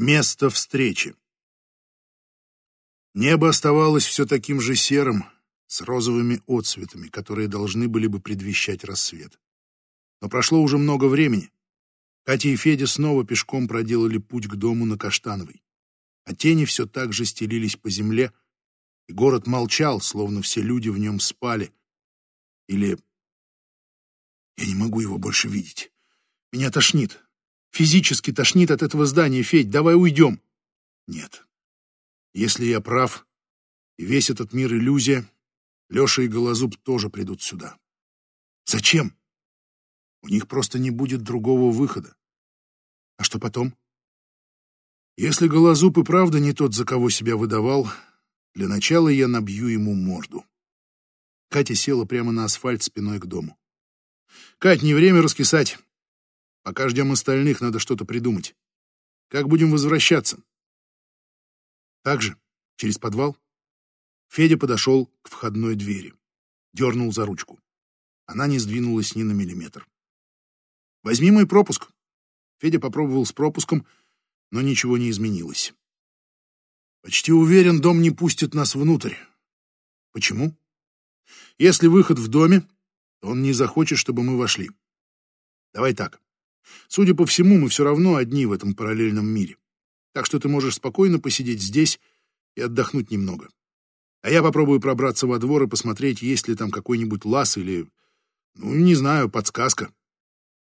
Место встречи. Небо оставалось все таким же серым, с розовыми отцветами, которые должны были бы предвещать рассвет. Но прошло уже много времени. Катя и Федя снова пешком проделали путь к дому на Каштановой. А тени все так же стелились по земле, и город молчал, словно все люди в нем спали. Или... Я не могу его больше видеть. Меня тошнит. Физически тошнит от этого здания, Федь, давай уйдем. Нет. Если я прав, и весь этот мир иллюзия, Леша и Голозуб тоже придут сюда. Зачем? У них просто не будет другого выхода. А что потом? Если Голозуб и правда не тот, за кого себя выдавал, для начала я набью ему морду. Катя села прямо на асфальт спиной к дому. «Кать, не время раскисать. Пока ждем остальных, надо что-то придумать. Как будем возвращаться? Так же, через подвал? Федя подошел к входной двери. Дернул за ручку. Она не сдвинулась ни на миллиметр. «Возьми мой пропуск». Федя попробовал с пропуском, но ничего не изменилось. «Почти уверен, дом не пустит нас внутрь. Почему? Если выход в доме, то он не захочет, чтобы мы вошли. Давай так. Судя по всему, мы все равно одни в этом параллельном мире. Так что ты можешь спокойно посидеть здесь и отдохнуть немного. А я попробую пробраться во двор и посмотреть, есть ли там какой-нибудь лаз или, ну, не знаю, подсказка.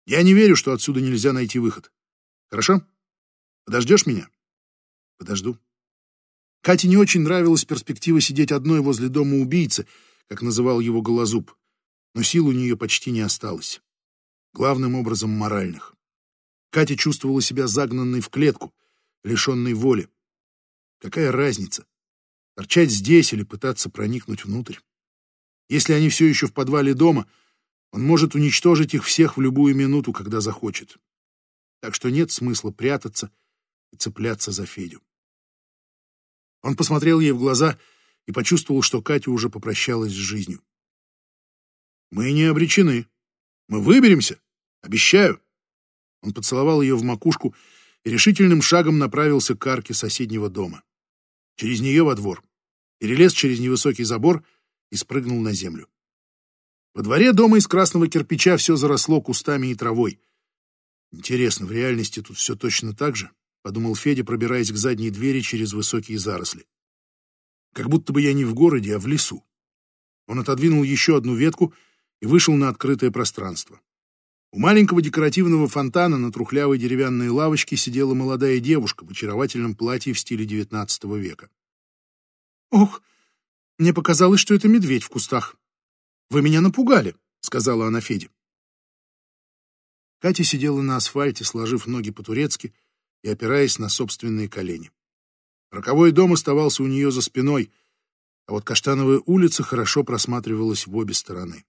Я не верю, что отсюда нельзя найти выход. Хорошо? Подождешь меня? Подожду. Кате не очень нравилась перспектива сидеть одной возле дома убийцы, как называл его Голозуб, но сил у нее почти не осталось. Главным образом моральных. Катя чувствовала себя загнанной в клетку, лишенной воли. Какая разница, торчать здесь или пытаться проникнуть внутрь? Если они все еще в подвале дома, он может уничтожить их всех в любую минуту, когда захочет. Так что нет смысла прятаться и цепляться за Федю. Он посмотрел ей в глаза и почувствовал, что Катя уже попрощалась с жизнью. «Мы не обречены. Мы выберемся. Обещаю». Он поцеловал ее в макушку и решительным шагом направился к арке соседнего дома. Через нее во двор, перелез через невысокий забор и спрыгнул на землю. Во дворе дома из красного кирпича все заросло кустами и травой. Интересно, в реальности тут все точно так же? Подумал Федя, пробираясь к задней двери через высокие заросли. Как будто бы я не в городе, а в лесу. Он отодвинул еще одну ветку и вышел на открытое пространство. У маленького декоративного фонтана на трухлявой деревянной лавочке сидела молодая девушка в очаровательном платье в стиле XIX века. «Ох, мне показалось, что это медведь в кустах. Вы меня напугали», — сказала она Феде. Катя сидела на асфальте, сложив ноги по-турецки и опираясь на собственные колени. Роковой дом оставался у нее за спиной, а вот Каштановая улица хорошо просматривалась в обе стороны.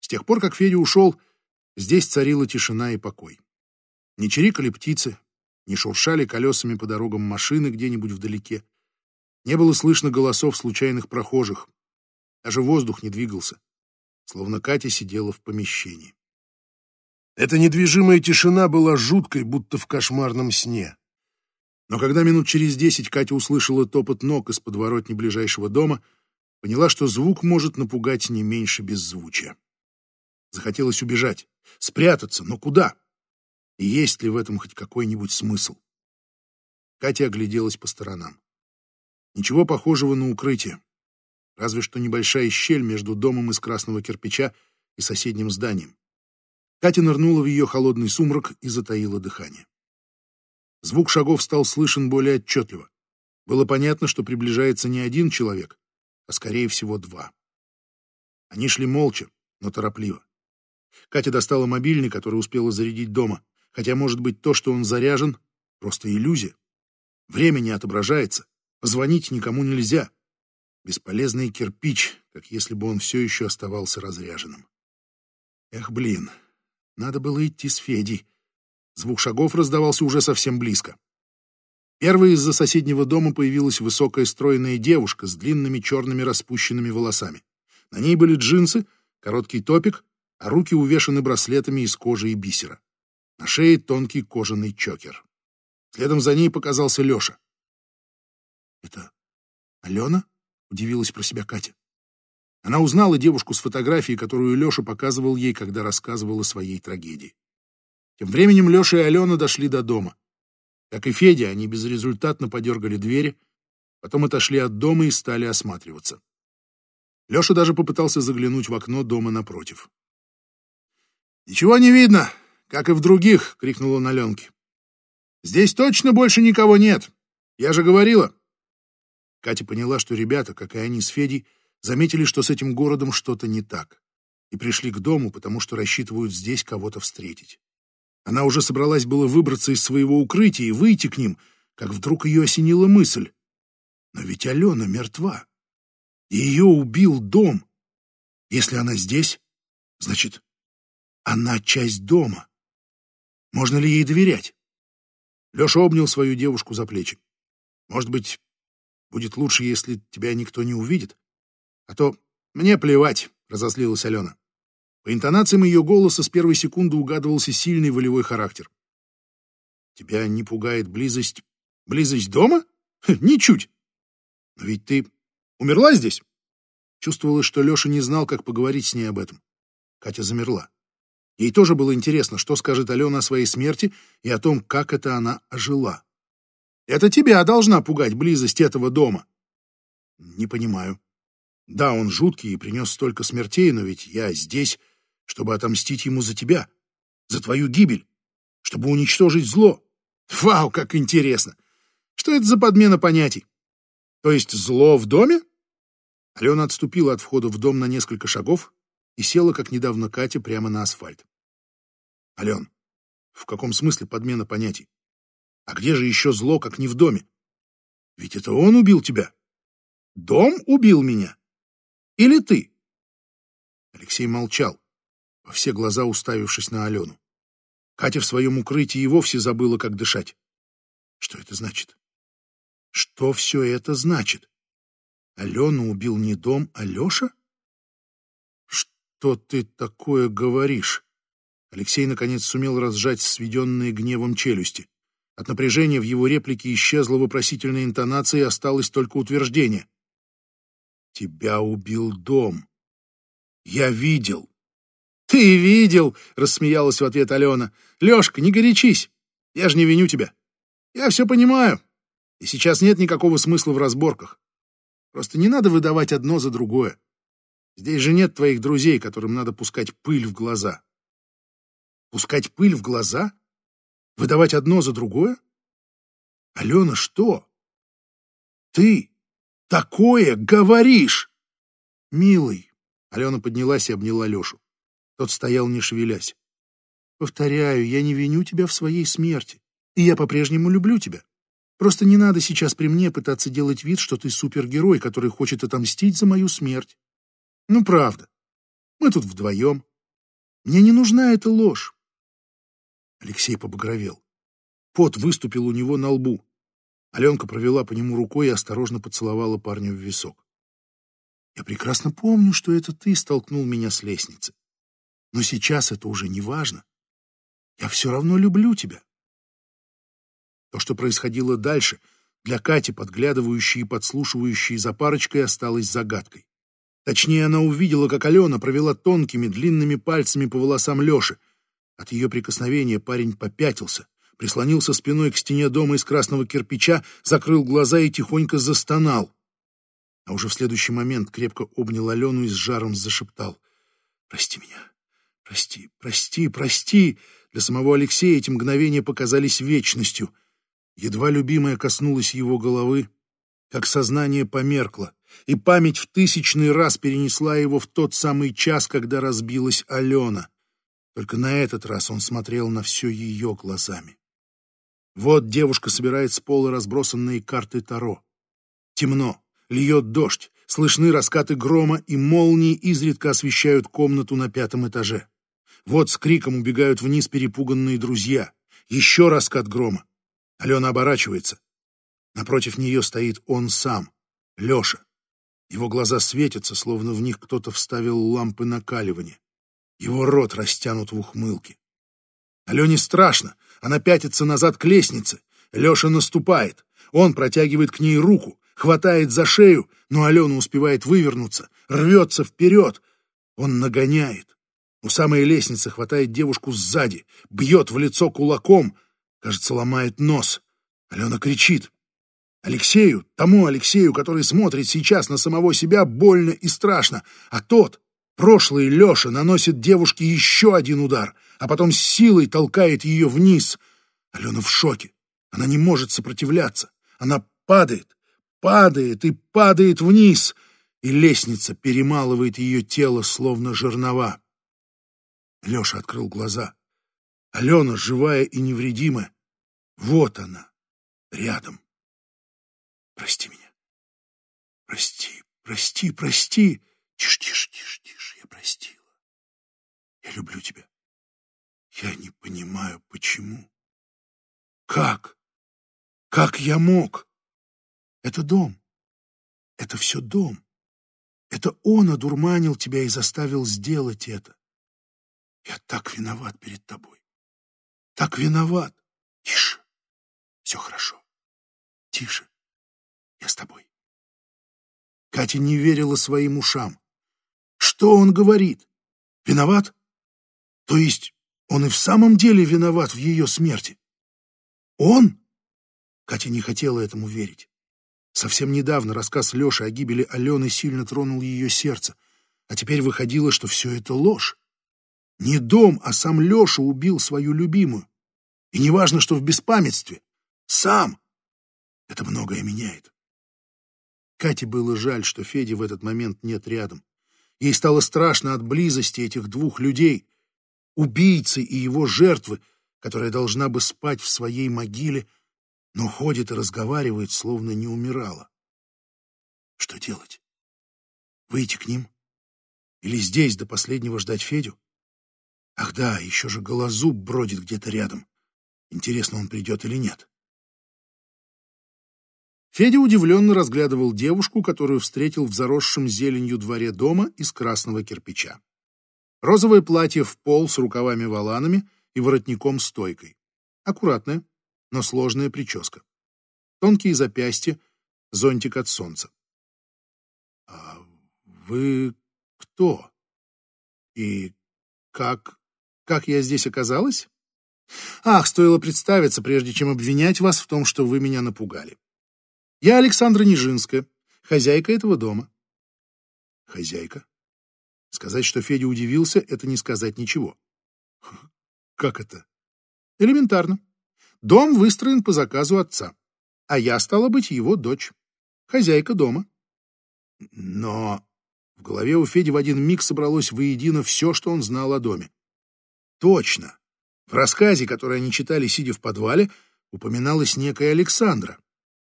С тех пор, как Федя ушел, Здесь царила тишина и покой. Не чирикали птицы, не шуршали колесами по дорогам машины где-нибудь вдалеке. Не было слышно голосов случайных прохожих. Даже воздух не двигался, словно Катя сидела в помещении. Эта недвижимая тишина была жуткой, будто в кошмарном сне. Но когда минут через десять Катя услышала топот ног из подворотни ближайшего дома, поняла, что звук может напугать не меньше беззвучия. Захотелось убежать, спрятаться, но куда? И есть ли в этом хоть какой-нибудь смысл? Катя огляделась по сторонам. Ничего похожего на укрытие. Разве что небольшая щель между домом из красного кирпича и соседним зданием. Катя нырнула в ее холодный сумрак и затаила дыхание. Звук шагов стал слышен более отчетливо. Было понятно, что приближается не один человек, а скорее всего два. Они шли молча, но торопливо. Катя достала мобильный, который успела зарядить дома. Хотя, может быть, то, что он заряжен, просто иллюзия. Время не отображается. Позвонить никому нельзя. Бесполезный кирпич, как если бы он все еще оставался разряженным. Эх, блин, надо было идти с Федей. Звук шагов раздавался уже совсем близко. Первой из-за соседнего дома появилась высокая стройная девушка с длинными черными распущенными волосами. На ней были джинсы, короткий топик руки увешаны браслетами из кожи и бисера. На шее тонкий кожаный чокер. Следом за ней показался Леша. «Это Алена?» — удивилась про себя Катя. Она узнала девушку с фотографией, которую Леша показывал ей, когда рассказывал о своей трагедии. Тем временем Леша и Алена дошли до дома. Как и Федя, они безрезультатно подергали двери, потом отошли от дома и стали осматриваться. Леша даже попытался заглянуть в окно дома напротив. «Ничего не видно, как и в других!» — крикнул он Аленке. «Здесь точно больше никого нет! Я же говорила!» Катя поняла, что ребята, как и они с Федей, заметили, что с этим городом что-то не так, и пришли к дому, потому что рассчитывают здесь кого-то встретить. Она уже собралась было выбраться из своего укрытия и выйти к ним, как вдруг ее осенила мысль. Но ведь Алена мертва. Ее убил дом. Если она здесь, значит, она часть дома. Можно ли ей доверять? Леша обнял свою девушку за плечи. Может быть, будет лучше, если тебя никто не увидит? А то мне плевать, разозлилась Алена. По интонациям ее голоса с первой секунды угадывался сильный волевой характер. Тебя не пугает близость... Близость дома? Ничуть. Но ведь ты умерла здесь? Чувствовалось, что Леша не знал, как поговорить с ней об этом. Катя замерла. Ей тоже было интересно, что скажет Алена о своей смерти и о том, как это она ожила. Это тебя должна пугать близость этого дома. Не понимаю. Да, он жуткий и принес столько смертей, но ведь я здесь, чтобы отомстить ему за тебя, за твою гибель, чтобы уничтожить зло. Вау, как интересно! Что это за подмена понятий? То есть зло в доме? Алена отступила от входа в дом на несколько шагов и села, как недавно Катя, прямо на асфальт. Ален, в каком смысле подмена понятий? А где же еще зло, как не в доме? Ведь это он убил тебя. Дом убил меня. Или ты? Алексей молчал во все глаза уставившись на Алену. Катя в своем укрытии и вовсе забыла, как дышать. Что это значит? Что все это значит? Алену убил не дом, а Леша? Что ты такое говоришь? Алексей, наконец, сумел разжать сведенные гневом челюсти. От напряжения в его реплике исчезла вопросительная интонация, и осталось только утверждение. «Тебя убил дом. Я видел. «Ты видел!» — рассмеялась в ответ Алена. «Лешка, не горячись! Я же не виню тебя. Я все понимаю. И сейчас нет никакого смысла в разборках. Просто не надо выдавать одно за другое. Здесь же нет твоих друзей, которым надо пускать пыль в глаза». «Пускать пыль в глаза? Выдавать одно за другое? Алена, что? Ты такое говоришь?» «Милый!» — Алена поднялась и обняла Лешу. Тот стоял, не шевелясь. «Повторяю, я не виню тебя в своей смерти, и я по-прежнему люблю тебя. Просто не надо сейчас при мне пытаться делать вид, что ты супергерой, который хочет отомстить за мою смерть. Ну, правда. Мы тут вдвоем. Мне не нужна эта ложь». Алексей побагровел. Пот выступил у него на лбу. Аленка провела по нему рукой и осторожно поцеловала парня в висок. «Я прекрасно помню, что это ты столкнул меня с лестницы. Но сейчас это уже не важно. Я все равно люблю тебя. То, что происходило дальше, для Кати, подглядывающей и подслушивающей за парочкой, осталось загадкой. Точнее, она увидела, как Алена провела тонкими, длинными пальцами по волосам Леши. От ее прикосновения парень попятился, прислонился спиной к стене дома из красного кирпича, закрыл глаза и тихонько застонал. А уже в следующий момент крепко обнял Алену и с жаром зашептал. «Прости меня. Прости, прости, прости. Для самого Алексея эти мгновения показались вечностью. Едва любимая коснулась его головы, как сознание померкло, и память в тысячный раз перенесла его в тот самый час, когда разбилась Алена. Только на этот раз он смотрел на все ее глазами. Вот девушка собирает с пола разбросанные карты Таро. Темно, льет дождь, слышны раскаты грома, и молнии изредка освещают комнату на пятом этаже. Вот с криком убегают вниз перепуганные друзья. Еще раскат грома. Алена оборачивается. Напротив нее стоит он сам, Леша. Его глаза светятся, словно в них кто-то вставил лампы накаливания. Его рот растянут в ухмылке. Алене страшно. Она пятится назад к лестнице. Леша наступает. Он протягивает к ней руку, хватает за шею, но Алена успевает вывернуться, рвется вперед. Он нагоняет. У самой лестницы хватает девушку сзади, бьет в лицо кулаком, кажется, ломает нос. Алена кричит. Алексею, тому Алексею, который смотрит сейчас на самого себя, больно и страшно, а тот, прошлый Леша, наносит девушке еще один удар, а потом с силой толкает ее вниз. Алена в шоке. Она не может сопротивляться. Она падает, падает и падает вниз, и лестница перемалывает ее тело, словно жернова. Леша открыл глаза. Алена, живая и невредимая, вот она, рядом. Прости меня. Прости, прости, прости. Тише, тише, тише, тише, я простила. Я люблю тебя. Я не понимаю, почему. Как? Как я мог? Это дом. Это все дом. Это он одурманил тебя и заставил сделать это. Я так виноват перед тобой. Так виноват. Тише. Все хорошо. Тише. Я с тобой. Катя не верила своим ушам. Что он говорит? Виноват? То есть он и в самом деле виноват в ее смерти? Он? Катя не хотела этому верить. Совсем недавно рассказ Леши о гибели Алены сильно тронул ее сердце, а теперь выходило, что все это ложь. Не дом, а сам Леша убил свою любимую. И неважно, что в беспамятстве. Сам. Это многое меняет. Кате было жаль, что Феди в этот момент нет рядом. Ей стало страшно от близости этих двух людей, убийцы и его жертвы, которая должна бы спать в своей могиле, но ходит и разговаривает, словно не умирала. Что делать? Выйти к ним? Или здесь до последнего ждать Федю? Ах да, еще же Голозуб бродит где-то рядом. Интересно, он придет или нет? Федя удивленно разглядывал девушку, которую встретил в заросшем зеленью дворе дома из красного кирпича. Розовое платье в пол с рукавами-воланами и воротником-стойкой. Аккуратная, но сложная прическа. Тонкие запястья, зонтик от солнца. «А вы кто? И как... как я здесь оказалась? Ах, стоило представиться, прежде чем обвинять вас в том, что вы меня напугали. Я Александра Нижинская, хозяйка этого дома. Хозяйка? Сказать, что Федя удивился, это не сказать ничего. Как это? Элементарно. Дом выстроен по заказу отца, а я стала быть его дочь, хозяйка дома. Но в голове у Феди в один миг собралось воедино все, что он знал о доме. Точно. В рассказе, который они читали, сидя в подвале, упоминалась некая Александра.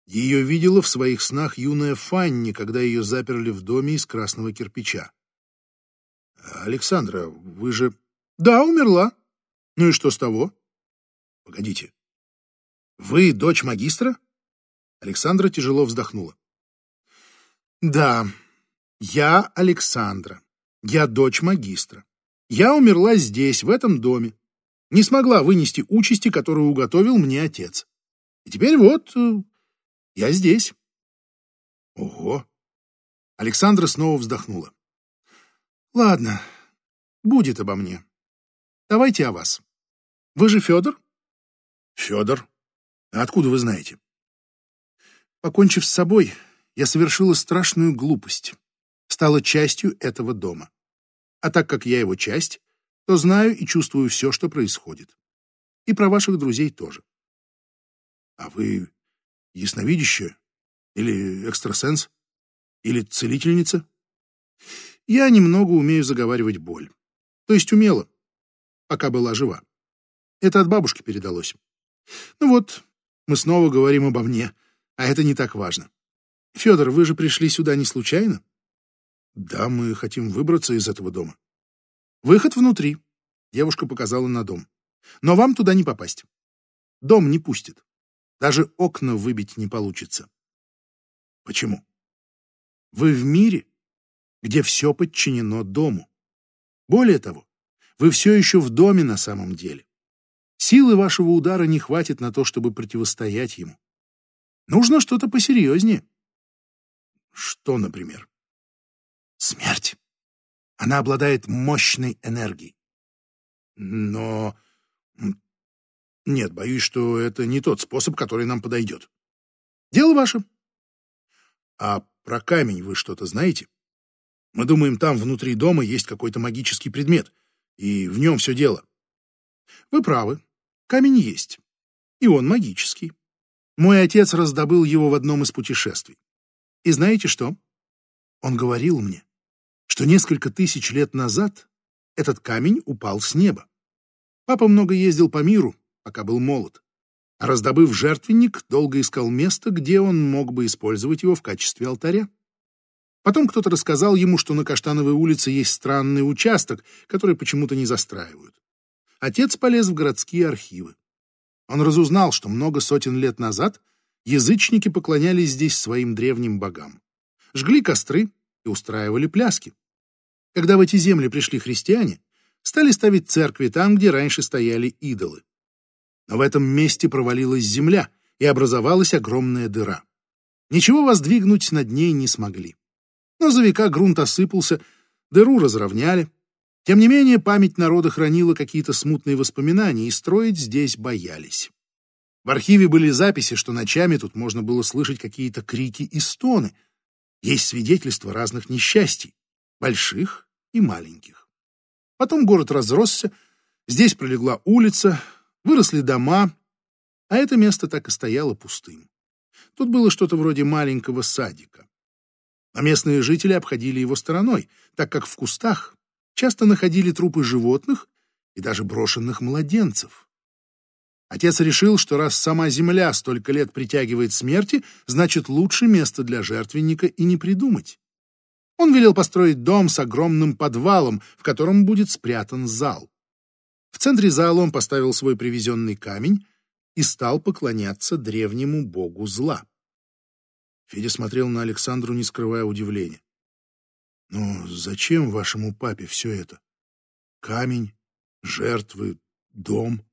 Ее видела в своих снах юная Фанни, когда ее заперли в доме из красного кирпича. «Александра, вы же...» «Да, умерла. Ну и что с того?» «Погодите. Вы дочь магистра?» Александра тяжело вздохнула. «Да, я Александра. Я дочь магистра. Я умерла здесь, в этом доме. Не смогла вынести участи, которую уготовил мне отец. И теперь вот э, я здесь. Ого. Александра снова вздохнула. Ладно, будет обо мне. Давайте о вас. Вы же Федор? Федор? А откуда вы знаете? Покончив с собой, я совершила страшную глупость. Стала частью этого дома. А так как я его часть, то знаю и чувствую все, что происходит. И про ваших друзей тоже. А вы ясновидящая? Или экстрасенс? Или целительница? Я немного умею заговаривать боль. То есть умела, пока была жива. Это от бабушки передалось. Ну вот, мы снова говорим обо мне, а это не так важно. Федор, вы же пришли сюда не случайно? Да, мы хотим выбраться из этого дома. Выход внутри. Девушка показала на дом. Но вам туда не попасть. Дом не пустит. Даже окна выбить не получится. Почему? Вы в мире, где все подчинено дому. Более того, вы все еще в доме на самом деле. Силы вашего удара не хватит на то, чтобы противостоять ему. Нужно что-то посерьезнее. Что, например? Смерть. Она обладает мощной энергией. Но... Нет, боюсь, что это не тот способ, который нам подойдет. Дело ваше. А про камень вы что-то знаете? Мы думаем, там внутри дома есть какой-то магический предмет, и в нем все дело. Вы правы, камень есть, и он магический. Мой отец раздобыл его в одном из путешествий. И знаете что? Он говорил мне, что несколько тысяч лет назад этот камень упал с неба. Папа много ездил по миру, пока был молод. А раздобыв жертвенник, долго искал место, где он мог бы использовать его в качестве алтаря. Потом кто-то рассказал ему, что на Каштановой улице есть странный участок, который почему-то не застраивают. Отец полез в городские архивы. Он разузнал, что много сотен лет назад язычники поклонялись здесь своим древним богам. Жгли костры и устраивали пляски. Когда в эти земли пришли христиане, стали ставить церкви там, где раньше стояли идолы. Но в этом месте провалилась земля, и образовалась огромная дыра. Ничего воздвигнуть над ней не смогли. Но за века грунт осыпался, дыру разровняли. Тем не менее, память народа хранила какие-то смутные воспоминания, и строить здесь боялись. В архиве были записи, что ночами тут можно было слышать какие-то крики и стоны. Есть свидетельства разных несчастий, больших и маленьких. Потом город разросся, здесь пролегла улица, выросли дома, а это место так и стояло пустым. Тут было что-то вроде маленького садика а местные жители обходили его стороной, так как в кустах часто находили трупы животных и даже брошенных младенцев. Отец решил, что раз сама земля столько лет притягивает смерти, значит, лучше место для жертвенника и не придумать. Он велел построить дом с огромным подвалом, в котором будет спрятан зал. В центре зала он поставил свой привезенный камень и стал поклоняться древнему богу зла. Федя смотрел на Александру, не скрывая удивления. «Но зачем вашему папе все это? Камень, жертвы, дом.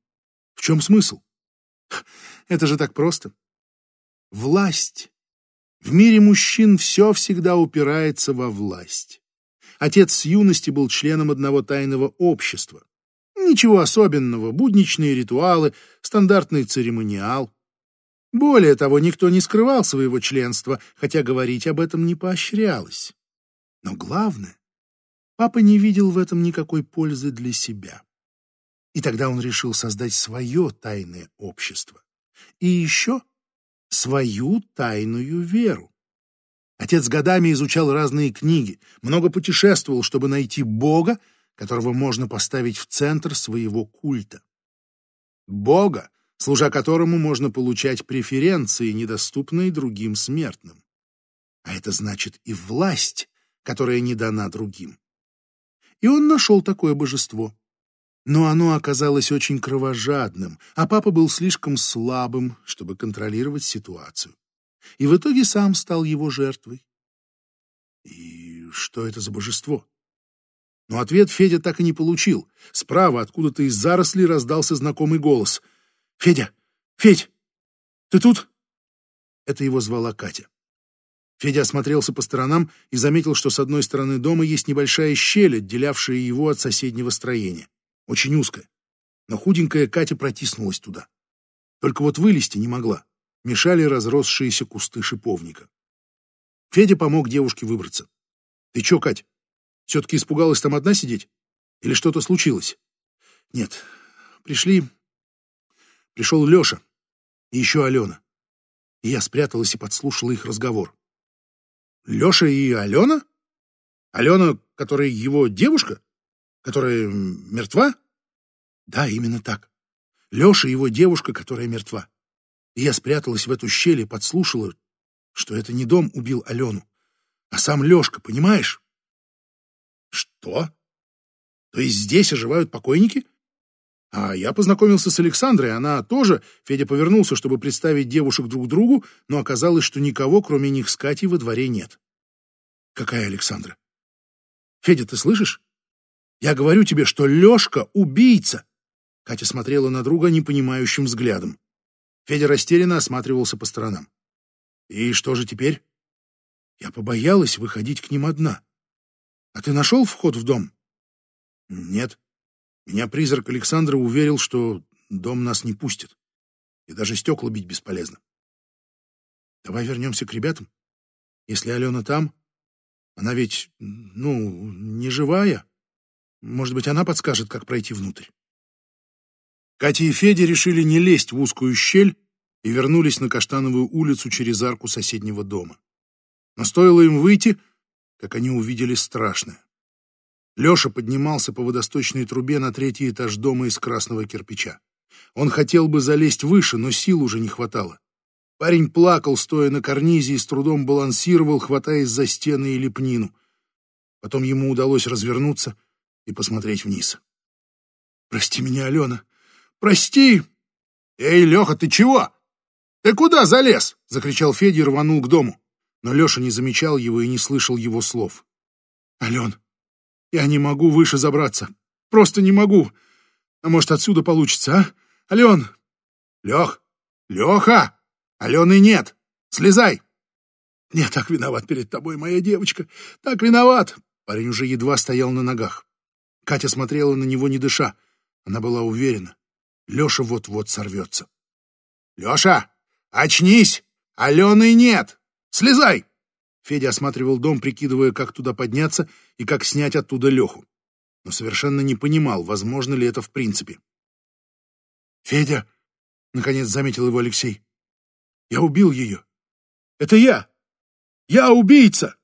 В чем смысл? Это же так просто. Власть. В мире мужчин все всегда упирается во власть. Отец с юности был членом одного тайного общества. Ничего особенного, будничные ритуалы, стандартный церемониал. Более того, никто не скрывал своего членства, хотя говорить об этом не поощрялось. Но главное, папа не видел в этом никакой пользы для себя. И тогда он решил создать свое тайное общество. И еще свою тайную веру. Отец годами изучал разные книги, много путешествовал, чтобы найти Бога, которого можно поставить в центр своего культа. Бога, служа которому можно получать преференции, недоступные другим смертным. А это значит и власть, которая не дана другим. И он нашел такое божество. Но оно оказалось очень кровожадным, а папа был слишком слабым, чтобы контролировать ситуацию. И в итоге сам стал его жертвой. И что это за божество? Но ответ Федя так и не получил. Справа, откуда-то из зарослей, раздался знакомый голос — «Федя! Федь! Ты тут?» Это его звала Катя. Федя осмотрелся по сторонам и заметил, что с одной стороны дома есть небольшая щель, отделявшая его от соседнего строения. Очень узкая. Но худенькая Катя протиснулась туда. Только вот вылезти не могла. Мешали разросшиеся кусты шиповника. Федя помог девушке выбраться. «Ты чё, Кать, все-таки испугалась там одна сидеть? Или что-то случилось?» «Нет, пришли Пришел Леша и еще Алена. И я спряталась и подслушала их разговор. Леша и Алена? Алена, которая его девушка? Которая мертва? Да, именно так. Леша его девушка, которая мертва. И я спряталась в эту щель и подслушала, что это не дом убил Алену, а сам Лешка, понимаешь? Что? То есть здесь оживают покойники? А я познакомился с Александрой, она тоже. Федя повернулся, чтобы представить девушек друг другу, но оказалось, что никого, кроме них с Катей, во дворе нет. Какая Александра? Федя, ты слышишь? Я говорю тебе, что Лешка — убийца. Катя смотрела на друга непонимающим взглядом. Федя растерянно осматривался по сторонам. «И что же теперь?» «Я побоялась выходить к ним одна. А ты нашел вход в дом?» «Нет. Меня призрак Александра уверил, что дом нас не пустит. И даже стекла бить бесполезно. Давай вернемся к ребятам. Если Алена там, она ведь, ну, не живая. Может быть, она подскажет, как пройти внутрь. Катя и Федя решили не лезть в узкую щель и вернулись на Каштановую улицу через арку соседнего дома. Но стоило им выйти, как они увидели страшное. Леша поднимался по водосточной трубе на третий этаж дома из красного кирпича. Он хотел бы залезть выше, но сил уже не хватало. Парень плакал, стоя на карнизе, и с трудом балансировал, хватаясь за стены и лепнину. Потом ему удалось развернуться и посмотреть вниз. «Прости меня, Алена! Прости!» «Эй, Леха, ты чего? Ты куда залез?» — закричал Федя и рванул к дому. Но Леша не замечал его и не слышал его слов. «Ален, я не могу выше забраться. Просто не могу. А может, отсюда получится, а? Ален!» «Лех! Леха!» Алены нет. Слезай. Я так виноват перед тобой, моя девочка. Так виноват. Парень уже едва стоял на ногах. Катя смотрела на него, не дыша. Она была уверена. Леша вот-вот сорвется. Леша, очнись! Алены нет! Слезай! Федя осматривал дом, прикидывая, как туда подняться и как снять оттуда Леху. Но совершенно не понимал, возможно ли это в принципе. «Федя!» — наконец заметил его Алексей. Я убил ее. Это я. Я убийца.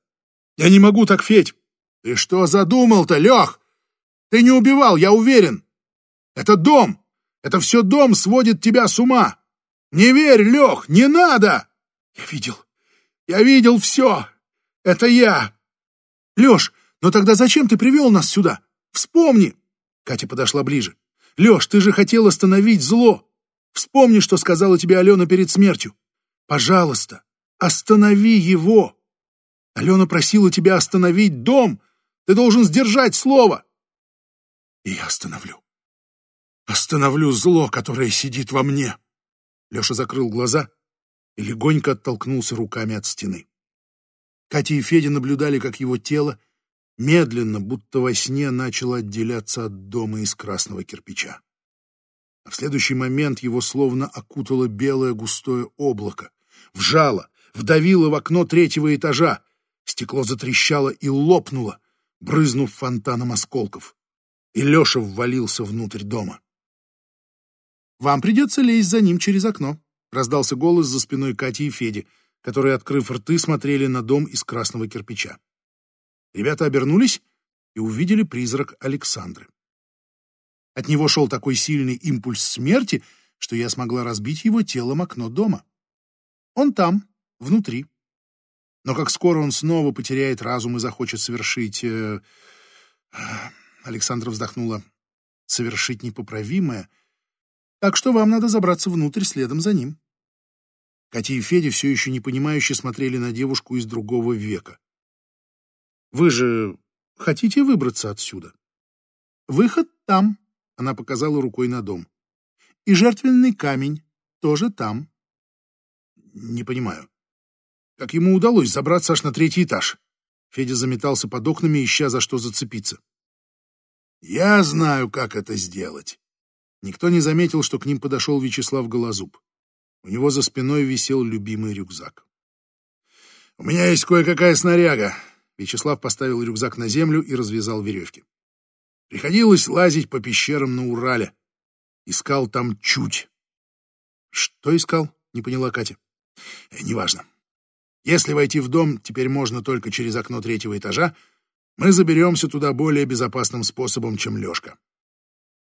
Я не могу так, Федь. Ты что задумал-то, Лех? Ты не убивал, я уверен. Это дом. Это все дом сводит тебя с ума. Не верь, Лех, не надо. Я видел. Я видел все. Это я. Леш, но тогда зачем ты привел нас сюда? Вспомни. Катя подошла ближе. Леш, ты же хотел остановить зло. Вспомни, что сказала тебе Алена перед смертью. Пожалуйста, останови его. Алена просила тебя остановить дом. Ты должен сдержать слово. И я остановлю. Остановлю зло, которое сидит во мне. Леша закрыл глаза и легонько оттолкнулся руками от стены. Катя и Федя наблюдали, как его тело медленно, будто во сне, начало отделяться от дома из красного кирпича. А в следующий момент его словно окутало белое густое облако, вжало, вдавило в окно третьего этажа. Стекло затрещало и лопнуло, брызнув фонтаном осколков. И Леша ввалился внутрь дома. «Вам придется лезть за ним через окно», — раздался голос за спиной Кати и Феди, которые, открыв рты, смотрели на дом из красного кирпича. Ребята обернулись и увидели призрак Александры. От него шел такой сильный импульс смерти, что я смогла разбить его телом окно дома. Он там, внутри. Но как скоро он снова потеряет разум и захочет совершить... Э... Александра вздохнула. Совершить непоправимое. Так что вам надо забраться внутрь следом за ним. Катя и Федя все еще непонимающе смотрели на девушку из другого века. Вы же хотите выбраться отсюда? Выход там. Она показала рукой на дом. И жертвенный камень тоже там. Не понимаю. Как ему удалось забраться аж на третий этаж? Федя заметался под окнами, ища за что зацепиться. Я знаю, как это сделать. Никто не заметил, что к ним подошел Вячеслав Голозуб. У него за спиной висел любимый рюкзак. «У меня есть кое-какая снаряга». Вячеслав поставил рюкзак на землю и развязал веревки. Приходилось лазить по пещерам на Урале. Искал там чуть. Что искал? Не поняла Катя. Э, неважно. Если войти в дом теперь можно только через окно третьего этажа, мы заберемся туда более безопасным способом, чем Лешка.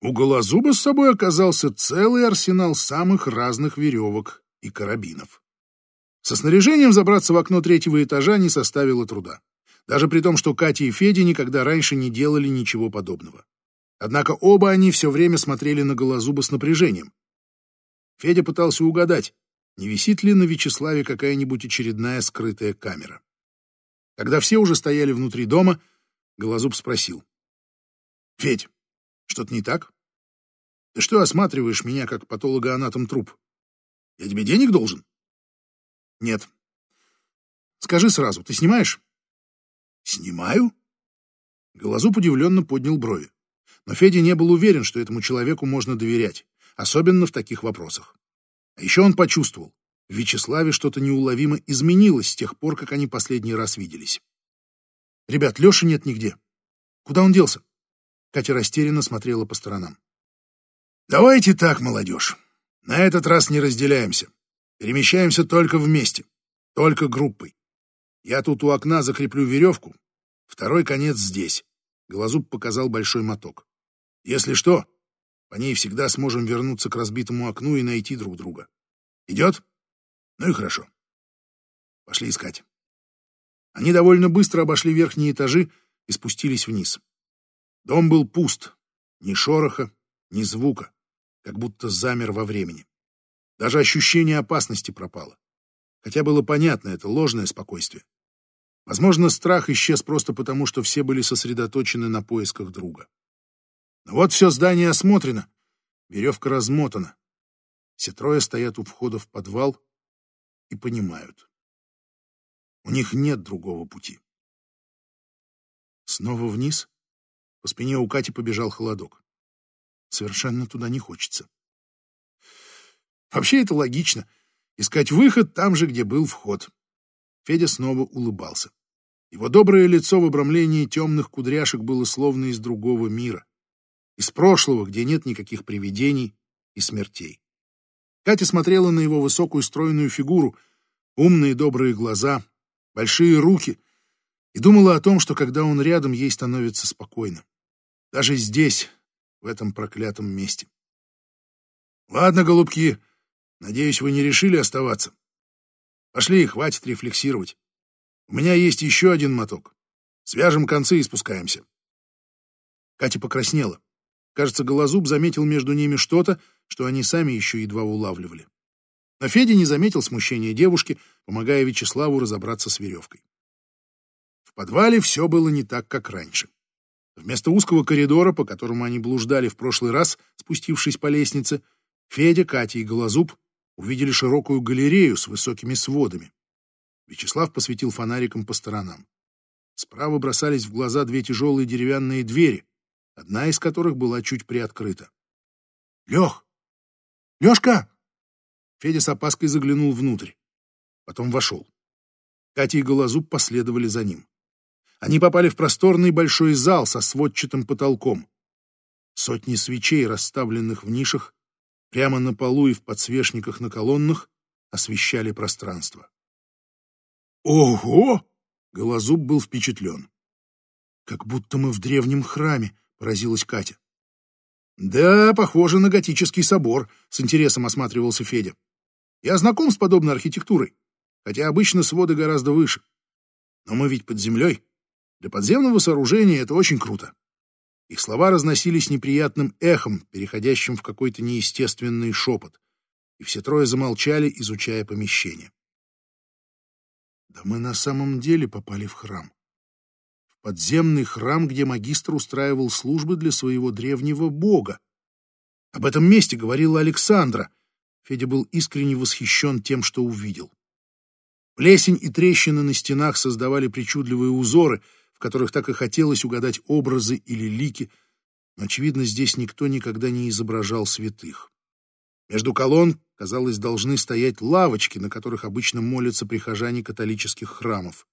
У Голозуба с собой оказался целый арсенал самых разных веревок и карабинов. Со снаряжением забраться в окно третьего этажа не составило труда даже при том, что Катя и Федя никогда раньше не делали ничего подобного. Однако оба они все время смотрели на Голозуба с напряжением. Федя пытался угадать, не висит ли на Вячеславе какая-нибудь очередная скрытая камера. Когда все уже стояли внутри дома, Голозуб спросил. «Федь, что-то не так?» Ты что осматриваешь меня, как патологоанатом труп? Я тебе денег должен? Нет. Скажи сразу, ты снимаешь? Снимаю? Голозуб удивленно поднял брови. Но Федя не был уверен, что этому человеку можно доверять, особенно в таких вопросах. А еще он почувствовал, в Вячеславе что-то неуловимо изменилось с тех пор, как они последний раз виделись. «Ребят, Леши нет нигде. Куда он делся?» Катя растерянно смотрела по сторонам. «Давайте так, молодежь. На этот раз не разделяемся. Перемещаемся только вместе, только группой. Я тут у окна закреплю веревку, второй конец здесь». Голозуб показал большой моток. «Если что, по ней всегда сможем вернуться к разбитому окну и найти друг друга. Идет? Ну и хорошо. Пошли искать». Они довольно быстро обошли верхние этажи и спустились вниз. Дом был пуст, ни шороха, ни звука, как будто замер во времени. Даже ощущение опасности пропало. Хотя было понятно, это ложное спокойствие. Возможно, страх исчез просто потому, что все были сосредоточены на поисках друга. Но вот все здание осмотрено, веревка размотана. Все трое стоят у входа в подвал и понимают. У них нет другого пути. Снова вниз? По спине у Кати побежал холодок. Совершенно туда не хочется. Вообще это логично. Искать выход там же, где был вход. Федя снова улыбался. Его доброе лицо в обрамлении темных кудряшек было словно из другого мира. Из прошлого, где нет никаких привидений и смертей. Катя смотрела на его высокую стройную фигуру, умные добрые глаза, большие руки и думала о том, что когда он рядом, ей становится спокойно. Даже здесь, в этом проклятом месте. Ладно, голубки, надеюсь, вы не решили оставаться. Пошли, хватит рефлексировать. У меня есть еще один моток. Свяжем концы и спускаемся. Катя покраснела. Кажется, Голозуб заметил между ними что-то, что они сами еще едва улавливали. Но Федя не заметил смущения девушки, помогая Вячеславу разобраться с веревкой. В подвале все было не так, как раньше. Вместо узкого коридора, по которому они блуждали в прошлый раз, спустившись по лестнице, Федя, Катя и Голозуб увидели широкую галерею с высокими сводами. Вячеслав посветил фонариком по сторонам. Справа бросались в глаза две тяжелые деревянные двери, одна из которых была чуть приоткрыта. «Лех! Лешка!» Федя с опаской заглянул внутрь. Потом вошел. Катя и Голозуб последовали за ним. Они попали в просторный большой зал со сводчатым потолком. Сотни свечей, расставленных в нишах, прямо на полу и в подсвечниках на колоннах, освещали пространство. «Ого!» — Голозуб был впечатлен. «Как будто мы в древнем храме», — поразилась Катя. «Да, похоже на готический собор», — с интересом осматривался Федя. Я знаком с подобной архитектурой, хотя обычно своды гораздо выше. Но мы ведь под землей. Для подземного сооружения это очень круто. Их слова разносились неприятным эхом, переходящим в какой-то неестественный шепот, и все трое замолчали, изучая помещение. Да мы на самом деле попали в храм. В подземный храм, где магистр устраивал службы для своего древнего бога. Об этом месте говорила Александра — Федя был искренне восхищен тем, что увидел. Плесень и трещины на стенах создавали причудливые узоры, которых так и хотелось угадать образы или лики, но, очевидно, здесь никто никогда не изображал святых. Между колонн, казалось, должны стоять лавочки, на которых обычно молятся прихожане католических храмов.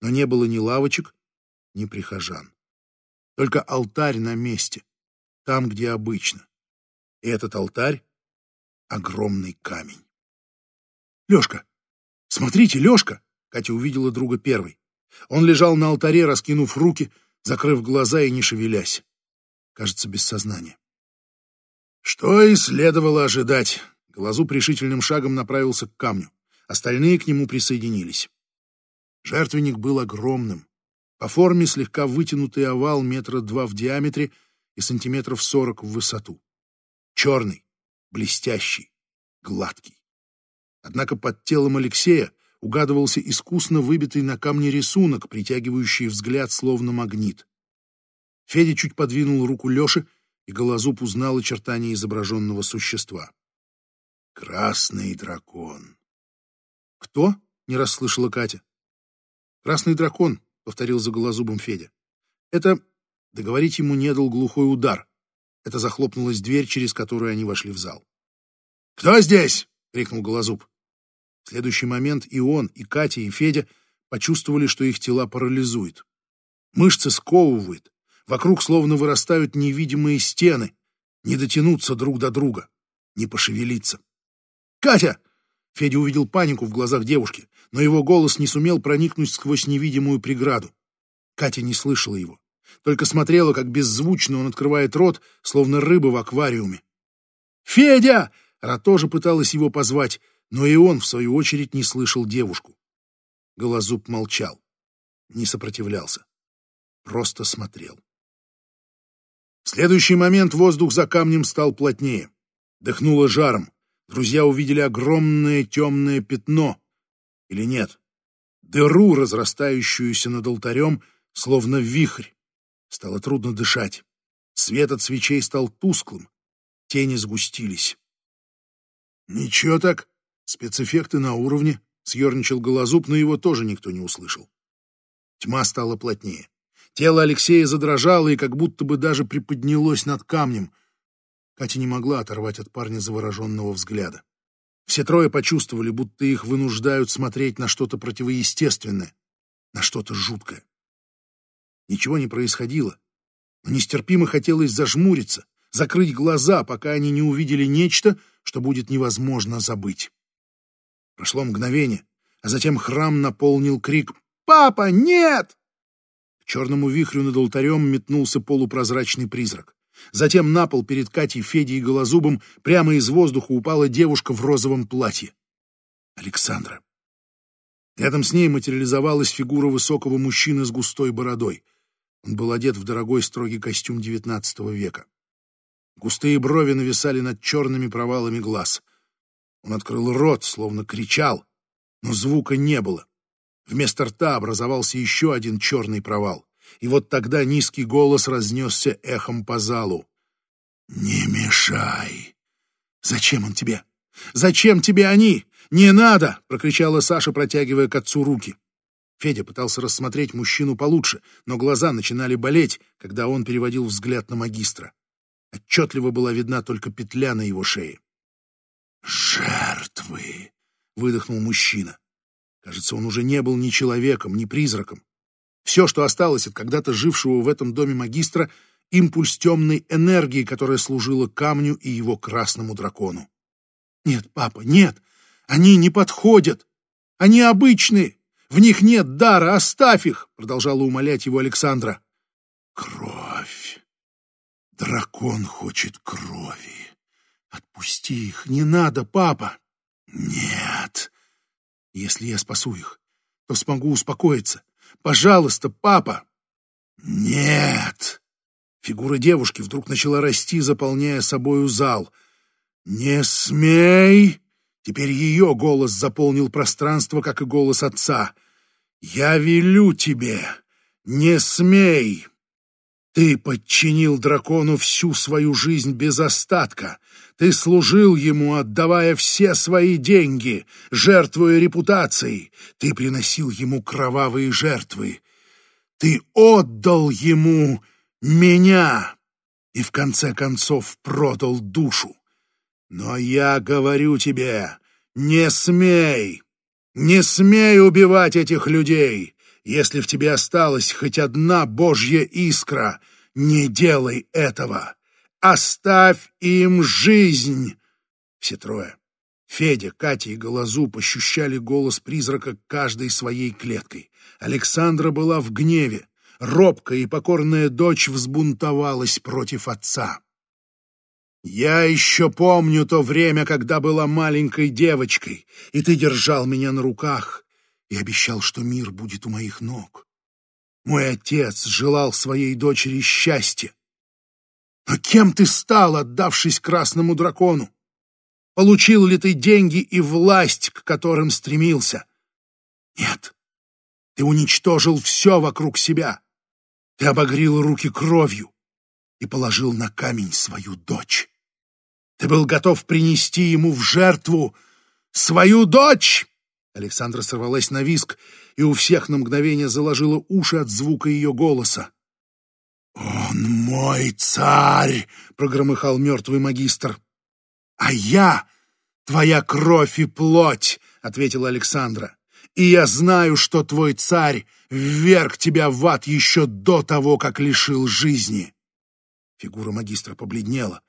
Но не было ни лавочек, ни прихожан. Только алтарь на месте, там, где обычно. И этот алтарь огромный камень. «Лешка! Смотрите, Лешка!» Катя увидела друга первой. Он лежал на алтаре, раскинув руки, закрыв глаза и не шевелясь. Кажется, без сознания. Что и следовало ожидать. Глазу решительным шагом направился к камню. Остальные к нему присоединились. Жертвенник был огромным. По форме слегка вытянутый овал метра два в диаметре и сантиметров сорок в высоту. Черный, блестящий, гладкий. Однако под телом Алексея угадывался искусно выбитый на камне рисунок, притягивающий взгляд словно магнит. Федя чуть подвинул руку Лёши и Голозуб узнал очертания изображенного существа. «Красный дракон». «Кто?» — не расслышала Катя. «Красный дракон», — повторил за Голозубом Федя. «Это...» — договорить ему не дал глухой удар. Это захлопнулась дверь, через которую они вошли в зал. «Кто здесь?» — крикнул Голозуб. В следующий момент и он, и Катя, и Федя почувствовали, что их тела парализует. Мышцы сковывают, вокруг словно вырастают невидимые стены, не дотянуться друг до друга, не пошевелиться. «Катя!» Федя увидел панику в глазах девушки, но его голос не сумел проникнуть сквозь невидимую преграду. Катя не слышала его, только смотрела, как беззвучно он открывает рот, словно рыба в аквариуме. «Федя!» Ра тоже пыталась его позвать, но и он, в свою очередь, не слышал девушку. Голозуб молчал, не сопротивлялся, просто смотрел. В следующий момент воздух за камнем стал плотнее, дыхнуло жаром, друзья увидели огромное темное пятно. Или нет? Дыру, разрастающуюся над алтарем, словно вихрь. Стало трудно дышать. Свет от свечей стал тусклым. Тени сгустились. «Ничего так, спецэффекты на уровне», — съерничал Голозуб, но его тоже никто не услышал. Тьма стала плотнее. Тело Алексея задрожало и как будто бы даже приподнялось над камнем — Катя не могла оторвать от парня завороженного взгляда. Все трое почувствовали, будто их вынуждают смотреть на что-то противоестественное, на что-то жуткое. Ничего не происходило, но нестерпимо хотелось зажмуриться, закрыть глаза, пока они не увидели нечто, что будет невозможно забыть. Прошло мгновение, а затем храм наполнил крик «Папа, нет!» К черному вихрю над алтарем метнулся полупрозрачный призрак. Затем на пол перед Катей, Федей и Голозубом прямо из воздуха упала девушка в розовом платье. Александра. Рядом с ней материализовалась фигура высокого мужчины с густой бородой. Он был одет в дорогой строгий костюм XIX века. Густые брови нависали над черными провалами глаз. Он открыл рот, словно кричал, но звука не было. Вместо рта образовался еще один черный провал. И вот тогда низкий голос разнесся эхом по залу. «Не мешай!» «Зачем он тебе? Зачем тебе они? Не надо!» — прокричала Саша, протягивая к отцу руки. Федя пытался рассмотреть мужчину получше, но глаза начинали болеть, когда он переводил взгляд на магистра. Отчетливо была видна только петля на его шее. «Жертвы!» — выдохнул мужчина. Кажется, он уже не был ни человеком, ни призраком. Все, что осталось от когда-то жившего в этом доме магистра, импульс темной энергии, которая служила камню и его красному дракону. «Нет, папа, нет! Они не подходят! Они обычные! В них нет дара, оставь их!» — продолжала умолять его Александра. «Кровь! Дракон хочет крови! Отпусти их! Не надо, папа!» «Нет! Если я спасу их, то смогу успокоиться, Пожалуйста, папа!» «Нет!» Фигура девушки вдруг начала расти, заполняя собою зал. «Не смей!» Теперь ее голос заполнил пространство, как и голос отца. «Я велю тебе! Не смей!» Ты подчинил дракону всю свою жизнь без остатка. Ты служил ему, отдавая все свои деньги, жертвуя репутацией. Ты приносил ему кровавые жертвы. Ты отдал ему меня и в конце концов продал душу. Но я говорю тебе, не смей, не смей убивать этих людей. Если в тебе осталась хоть одна божья искра, не делай этого. Оставь им жизнь. Все трое. Федя, Катя и Голозуб ощущали голос призрака каждой своей клеткой. Александра была в гневе. Робкая и покорная дочь взбунтовалась против отца. «Я еще помню то время, когда была маленькой девочкой, и ты держал меня на руках и обещал, что мир будет у моих ног. Мой отец желал своей дочери счастья. Но кем ты стал, отдавшись красному дракону? Получил ли ты деньги и власть, к которым стремился? Нет. Ты уничтожил все вокруг себя. Ты обогрил руки кровью. и положил на камень свою дочь. Ты был готов принести ему в жертву свою дочь!» Александра сорвалась на виск, и у всех на мгновение заложила уши от звука ее голоса. «Он мой царь!» — прогромыхал мертвый магистр. «А я твоя кровь и плоть!» — ответила Александра. «И я знаю, что твой царь вверг тебя в ад еще до того, как лишил жизни!» Фигура магистра побледнела,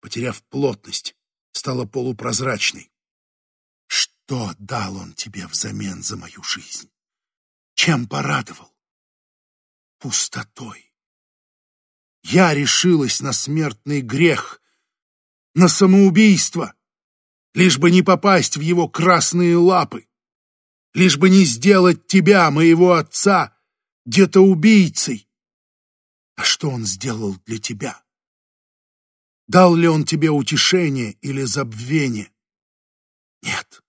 потеряв плотность, стала полупрозрачной. «Что дал он тебе взамен за мою жизнь? Чем порадовал? Пустотой. Я решилась на смертный грех, на самоубийство, лишь бы не попасть в его красные лапы, лишь бы не сделать тебя, моего отца, где-то убийцей. А что он сделал для тебя? Дал ли он тебе утешение или забвение? Нет.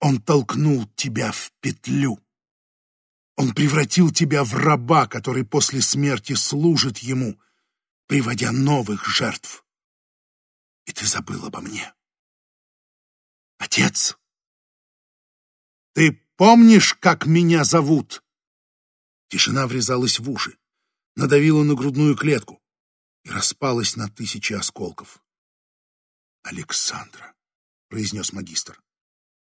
Он толкнул тебя в петлю. Он превратил тебя в раба, который после смерти служит ему, приводя новых жертв. И ты забыл обо мне. Отец, ты помнишь, как меня зовут? Тишина врезалась в уши, надавила на грудную клетку и распалась на тысячи осколков. «Александра», — произнес магистр,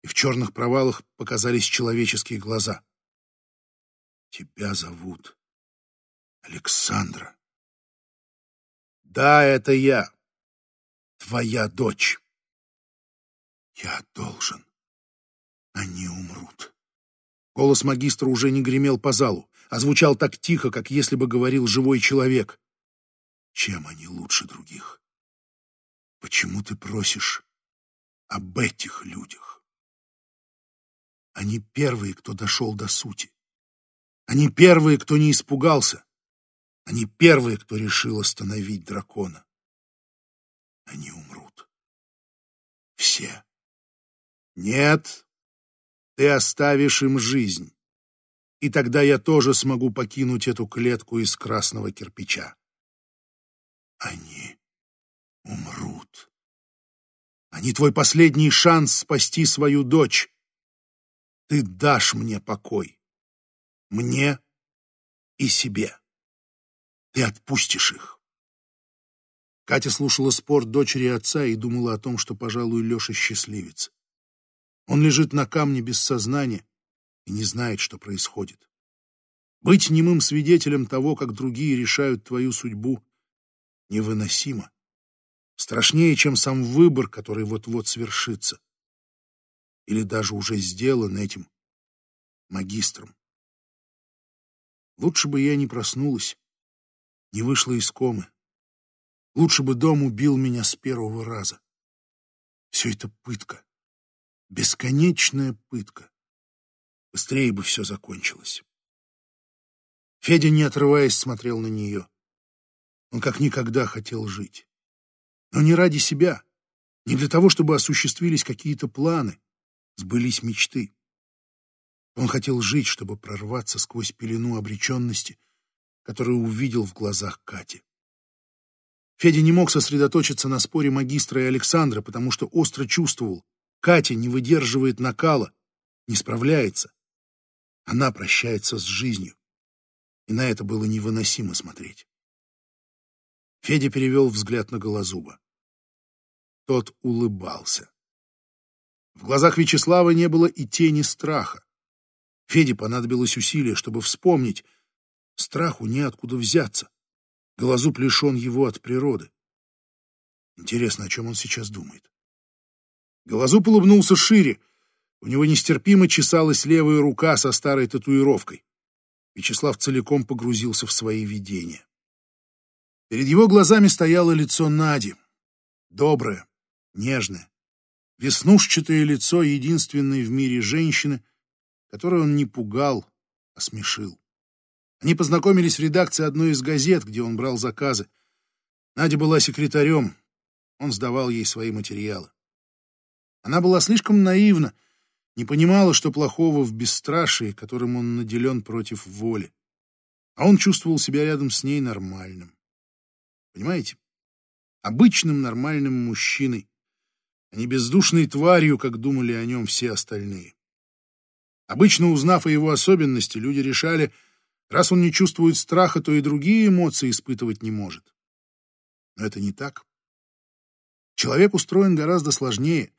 и в черных провалах показались человеческие глаза. Тебя зовут Александра. Да, это я. Твоя дочь. Я должен. Они умрут. Голос магистра уже не гремел по залу, а звучал так тихо, как если бы говорил живой человек. Чем они лучше других? Почему ты просишь об этих людях? Они первые, кто дошел до сути. Они первые, кто не испугался. Они первые, кто решил остановить дракона. Они умрут. Все. Нет, ты оставишь им жизнь. И тогда я тоже смогу покинуть эту клетку из красного кирпича. Они умрут. Они твой последний шанс спасти свою дочь. Ты дашь мне покой мне и себе. Ты отпустишь их. Катя слушала спор дочери и отца и думала о том, что, пожалуй, Леша счастливец. Он лежит на камне без сознания и не знает, что происходит. Быть немым свидетелем того, как другие решают твою судьбу, невыносимо. Страшнее, чем сам выбор, который вот-вот свершится. Или даже уже сделан этим магистром. Лучше бы я не проснулась, не вышла из комы. Лучше бы дом убил меня с первого раза. Все это пытка. Бесконечная пытка. Быстрее бы все закончилось. Федя, не отрываясь, смотрел на нее. Он как никогда хотел жить. Но не ради себя, не для того, чтобы осуществились какие-то планы, сбылись мечты. Он хотел жить, чтобы прорваться сквозь пелену обреченности, которую увидел в глазах Кати. Федя не мог сосредоточиться на споре магистра и Александра, потому что остро чувствовал, Катя не выдерживает накала, не справляется. Она прощается с жизнью, и на это было невыносимо смотреть. Федя перевел взгляд на Голозуба. Тот улыбался. В глазах Вячеслава не было и тени страха. Феде понадобилось усилие, чтобы вспомнить. Страху неоткуда взяться. Голозуб лишен его от природы. Интересно, о чем он сейчас думает. Голозуб улыбнулся шире. У него нестерпимо чесалась левая рука со старой татуировкой. Вячеслав целиком погрузился в свои видения. Перед его глазами стояло лицо Нади. Доброе, нежное, веснушчатое лицо единственной в мире женщины, которую он не пугал, а смешил. Они познакомились в редакции одной из газет, где он брал заказы. Надя была секретарем, он сдавал ей свои материалы. Она была слишком наивна, не понимала, что плохого в бесстрашии, которым он наделен против воли. А он чувствовал себя рядом с ней нормальным. Понимаете? Обычным нормальным мужчиной, а не бездушной тварью, как думали о нем все остальные. Обычно, узнав о его особенности, люди решали, раз он не чувствует страха, то и другие эмоции испытывать не может. Но это не так. Человек устроен гораздо сложнее.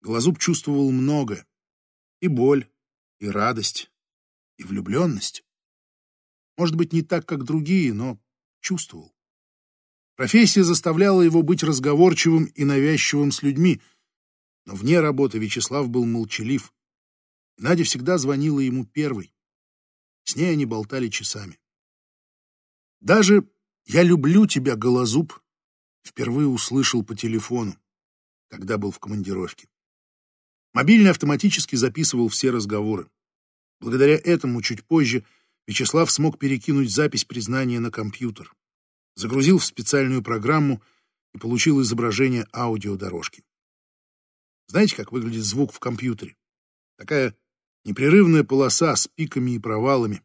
Глазуб чувствовал многое. И боль, и радость, и влюбленность. Может быть, не так, как другие, но чувствовал. Профессия заставляла его быть разговорчивым и навязчивым с людьми, но вне работы Вячеслав был молчалив. Надя всегда звонила ему первой. С ней они болтали часами. Даже «Я люблю тебя, Голозуб» впервые услышал по телефону, когда был в командировке. Мобильный автоматически записывал все разговоры. Благодаря этому чуть позже Вячеслав смог перекинуть запись признания на компьютер, загрузил в специальную программу и получил изображение аудиодорожки. Знаете, как выглядит звук в компьютере? Такая непрерывная полоса с пиками и провалами,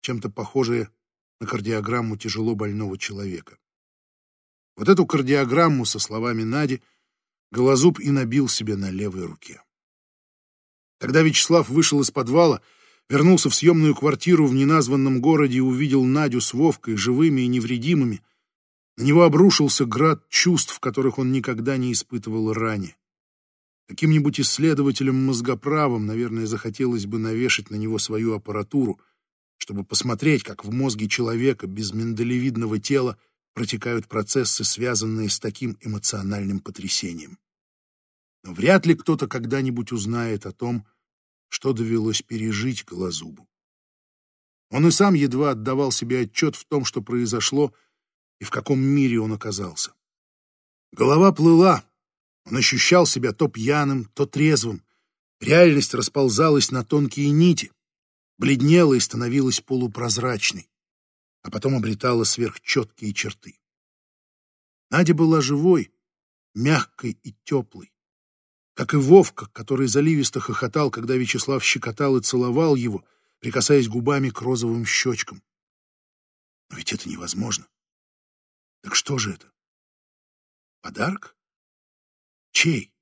чем-то похожая на кардиограмму тяжело больного человека. Вот эту кардиограмму со словами Нади Голозуб и набил себе на левой руке. Когда Вячеслав вышел из подвала, вернулся в съемную квартиру в неназванном городе и увидел Надю с Вовкой, живыми и невредимыми, на него обрушился град чувств, которых он никогда не испытывал ранее. Каким-нибудь исследователем-мозгоправом, наверное, захотелось бы навешать на него свою аппаратуру, чтобы посмотреть, как в мозге человека без миндалевидного тела протекают процессы, связанные с таким эмоциональным потрясением. Но вряд ли кто-то когда-нибудь узнает о том, что довелось пережить Голозубу. Он и сам едва отдавал себе отчет в том, что произошло, и в каком мире он оказался. Голова плыла, он ощущал себя то пьяным, то трезвым. Реальность расползалась на тонкие нити, бледнела и становилась полупрозрачной, а потом обретала сверхчеткие черты. Надя была живой, мягкой и теплой как и Вовка, который заливисто хохотал, когда Вячеслав щекотал и целовал его, прикасаясь губами к розовым щечкам. Но ведь это невозможно. Так что же это? Подарок? Чей?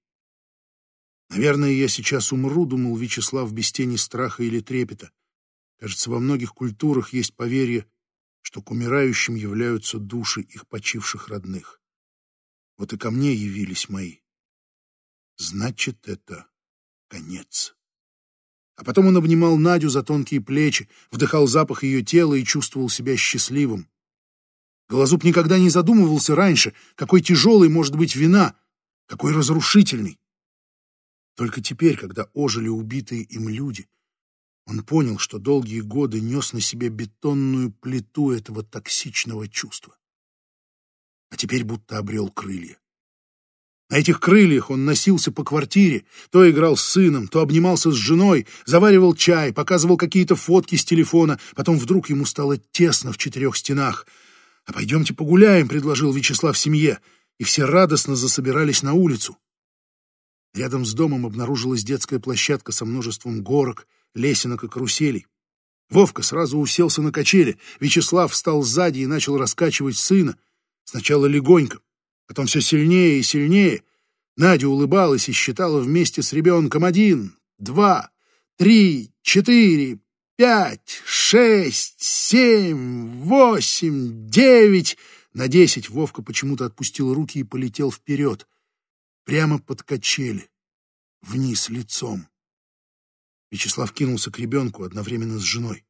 Наверное, я сейчас умру, думал Вячеслав без тени страха или трепета. Кажется, во многих культурах есть поверье, что к умирающим являются души их почивших родных. Вот и ко мне явились мои. Значит, это конец. А потом он обнимал Надю за тонкие плечи, вдыхал запах ее тела и чувствовал себя счастливым. Голозуб никогда не задумывался раньше, какой тяжелой может быть вина, какой разрушительной. Только теперь, когда ожили убитые им люди, он понял, что долгие годы нес на себе бетонную плиту этого токсичного чувства. А теперь будто обрел крылья. На этих крыльях он носился по квартире, то играл с сыном, то обнимался с женой, заваривал чай, показывал какие-то фотки с телефона, потом вдруг ему стало тесно в четырех стенах. «А пойдемте погуляем», — предложил Вячеслав семье, и все радостно засобирались на улицу. Рядом с домом обнаружилась детская площадка со множеством горок, лесенок и каруселей. Вовка сразу уселся на качели, Вячеслав встал сзади и начал раскачивать сына, сначала легонько, Потом все сильнее и сильнее. Надя улыбалась и считала вместе с ребенком один, два, три, четыре, пять, шесть, семь, восемь, девять. На десять Вовка почему-то отпустил руки и полетел вперед, прямо под качели, вниз лицом. Вячеслав кинулся к ребенку одновременно с женой.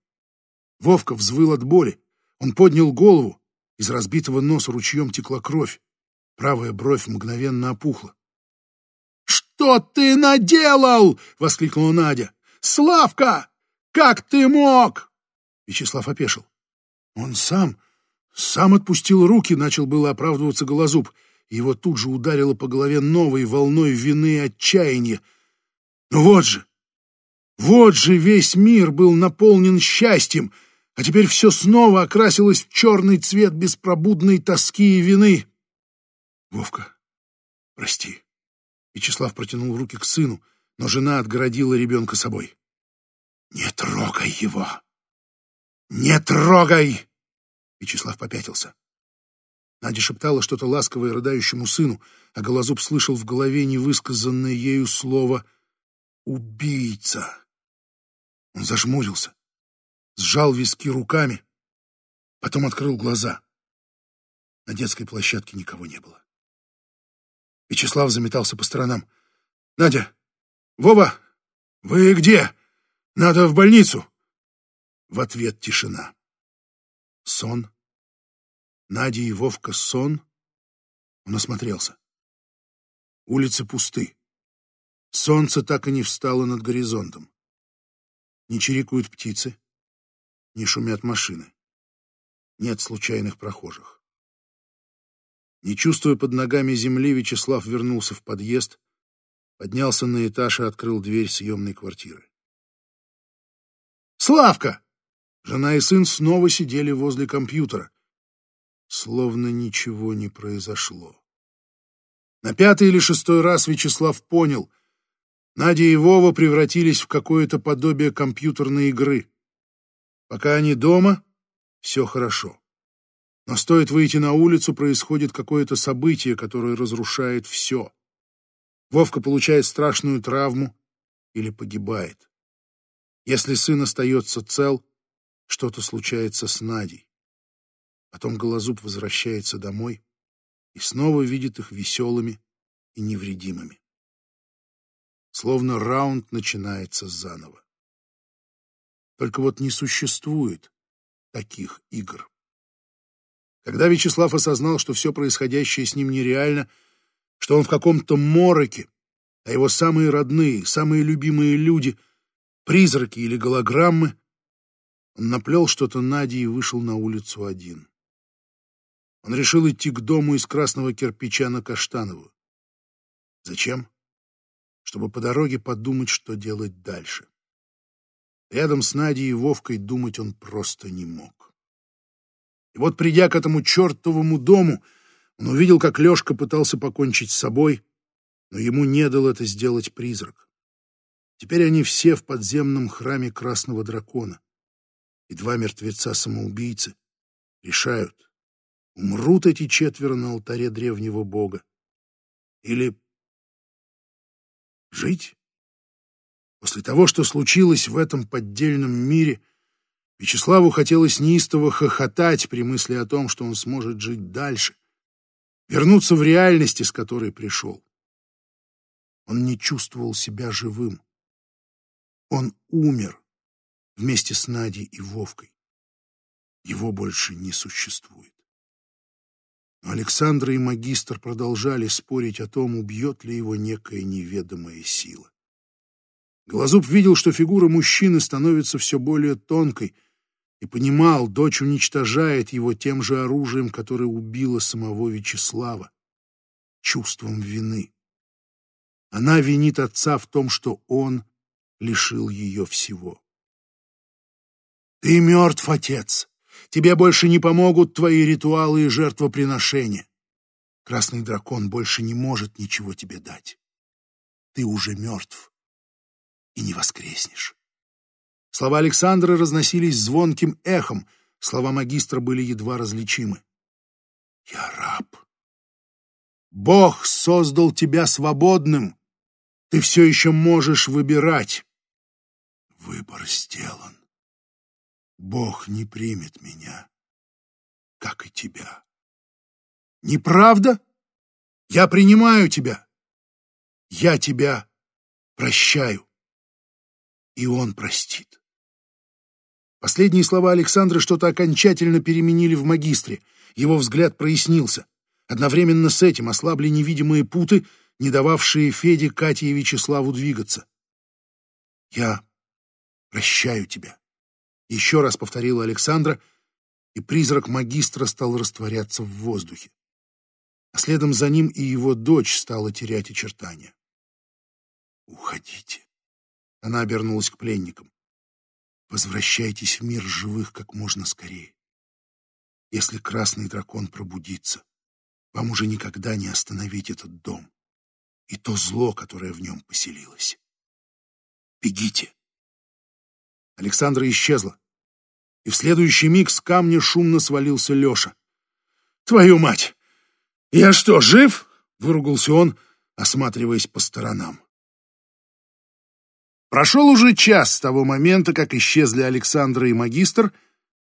Вовка взвыл от боли. Он поднял голову. Из разбитого носа ручьем текла кровь. Правая бровь мгновенно опухла. «Что ты наделал?» — воскликнула Надя. «Славка! Как ты мог?» Вячеслав опешил. Он сам, сам отпустил руки, начал было оправдываться Голозуб. Его тут же ударило по голове новой волной вины и отчаяния. Ну вот же! Вот же весь мир был наполнен счастьем, а теперь все снова окрасилось в черный цвет беспробудной тоски и вины. Вовка, прости. Вячеслав протянул руки к сыну, но жена отгородила ребенка собой. Не трогай его! Не трогай! Вячеслав попятился. Надя шептала что-то ласковое рыдающему сыну, а Голозуб слышал в голове невысказанное ею слово «убийца». Он зажмурился, сжал виски руками, потом открыл глаза. На детской площадке никого не было. Вячеслав заметался по сторонам. «Надя! Вова! Вы где? Надо в больницу!» В ответ тишина. Сон. Надя и Вовка сон. Он осмотрелся. Улицы пусты. Солнце так и не встало над горизонтом. Не чирикают птицы, не шумят машины. Нет случайных прохожих. Не чувствуя под ногами земли, Вячеслав вернулся в подъезд, поднялся на этаж и открыл дверь съемной квартиры. «Славка!» Жена и сын снова сидели возле компьютера, словно ничего не произошло. На пятый или шестой раз Вячеслав понял, Надя и Вова превратились в какое-то подобие компьютерной игры. Пока они дома, все хорошо. Но стоит выйти на улицу, происходит какое-то событие, которое разрушает все. Вовка получает страшную травму или погибает. Если сын остается цел, что-то случается с Надей. Потом Голозуб возвращается домой и снова видит их веселыми и невредимыми. Словно раунд начинается заново. Только вот не существует таких игр. Когда Вячеслав осознал, что все происходящее с ним нереально, что он в каком-то мороке, а его самые родные, самые любимые люди — призраки или голограммы, он наплел что-то Наде и вышел на улицу один. Он решил идти к дому из красного кирпича на Каштановую. Зачем? Чтобы по дороге подумать, что делать дальше. Рядом с Надей и Вовкой думать он просто не мог. И вот, придя к этому чертовому дому, он увидел, как Лешка пытался покончить с собой, но ему не дал это сделать призрак. Теперь они все в подземном храме Красного Дракона. И два мертвеца-самоубийцы решают, умрут эти четверо на алтаре древнего бога. Или жить? После того, что случилось в этом поддельном мире, Вячеславу хотелось неистово хохотать при мысли о том, что он сможет жить дальше, вернуться в реальность, из которой пришел. Он не чувствовал себя живым. Он умер вместе с Надей и Вовкой. Его больше не существует. Но Александра и магистр продолжали спорить о том, убьет ли его некая неведомая сила. Глазуб видел, что фигура мужчины становится все более тонкой — и понимал, дочь уничтожает его тем же оружием, которое убило самого Вячеслава, чувством вины. Она винит отца в том, что он лишил ее всего. «Ты мертв, отец! Тебе больше не помогут твои ритуалы и жертвоприношения. Красный дракон больше не может ничего тебе дать. Ты уже мертв и не воскреснешь». Слова Александра разносились звонким эхом, слова магистра были едва различимы. «Я раб. Бог создал тебя свободным. Ты все еще можешь выбирать. Выбор сделан. Бог не примет меня, как и тебя. Неправда? Я принимаю тебя. Я тебя прощаю. И он простит. Последние слова Александра что-то окончательно переменили в магистре. Его взгляд прояснился. Одновременно с этим ослабли невидимые путы, не дававшие Феде, Кате и Вячеславу двигаться. «Я прощаю тебя», — еще раз повторила Александра, и призрак магистра стал растворяться в воздухе. А следом за ним и его дочь стала терять очертания. «Уходите», — она обернулась к пленникам. Возвращайтесь в мир живых как можно скорее. Если красный дракон пробудится, вам уже никогда не остановить этот дом и то зло, которое в нем поселилось. Бегите. Александра исчезла, и в следующий миг с камня шумно свалился Леша. Твою мать! Я что, жив? Выругался он, осматриваясь по сторонам. Прошел уже час с того момента, как исчезли Александра и магистр,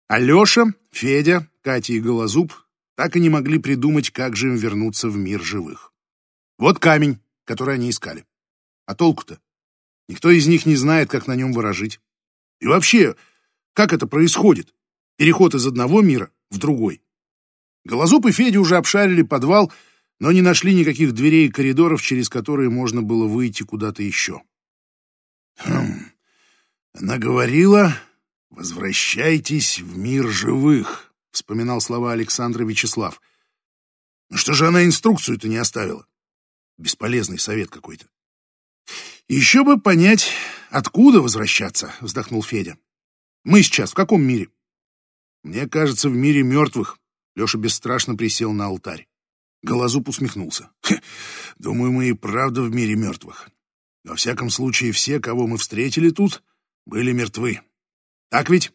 а Леша, Федя, Катя и Голозуб так и не могли придумать, как же им вернуться в мир живых. Вот камень, который они искали. А толку-то? Никто из них не знает, как на нем выражить. И вообще, как это происходит? Переход из одного мира в другой. Голозуб и Федя уже обшарили подвал, но не нашли никаких дверей и коридоров, через которые можно было выйти куда-то еще. Хм. Она говорила, возвращайтесь в мир живых, вспоминал слова Александра Вячеслав. Ну что же она инструкцию-то не оставила? Бесполезный совет какой-то. Еще бы понять, откуда возвращаться, вздохнул Федя. Мы сейчас в каком мире? Мне кажется, в мире мертвых. Леша бесстрашно присел на алтарь. Голозуб усмехнулся. Думаю, мы и правда в мире мертвых. Во всяком случае, все, кого мы встретили тут, были мертвы. Так ведь?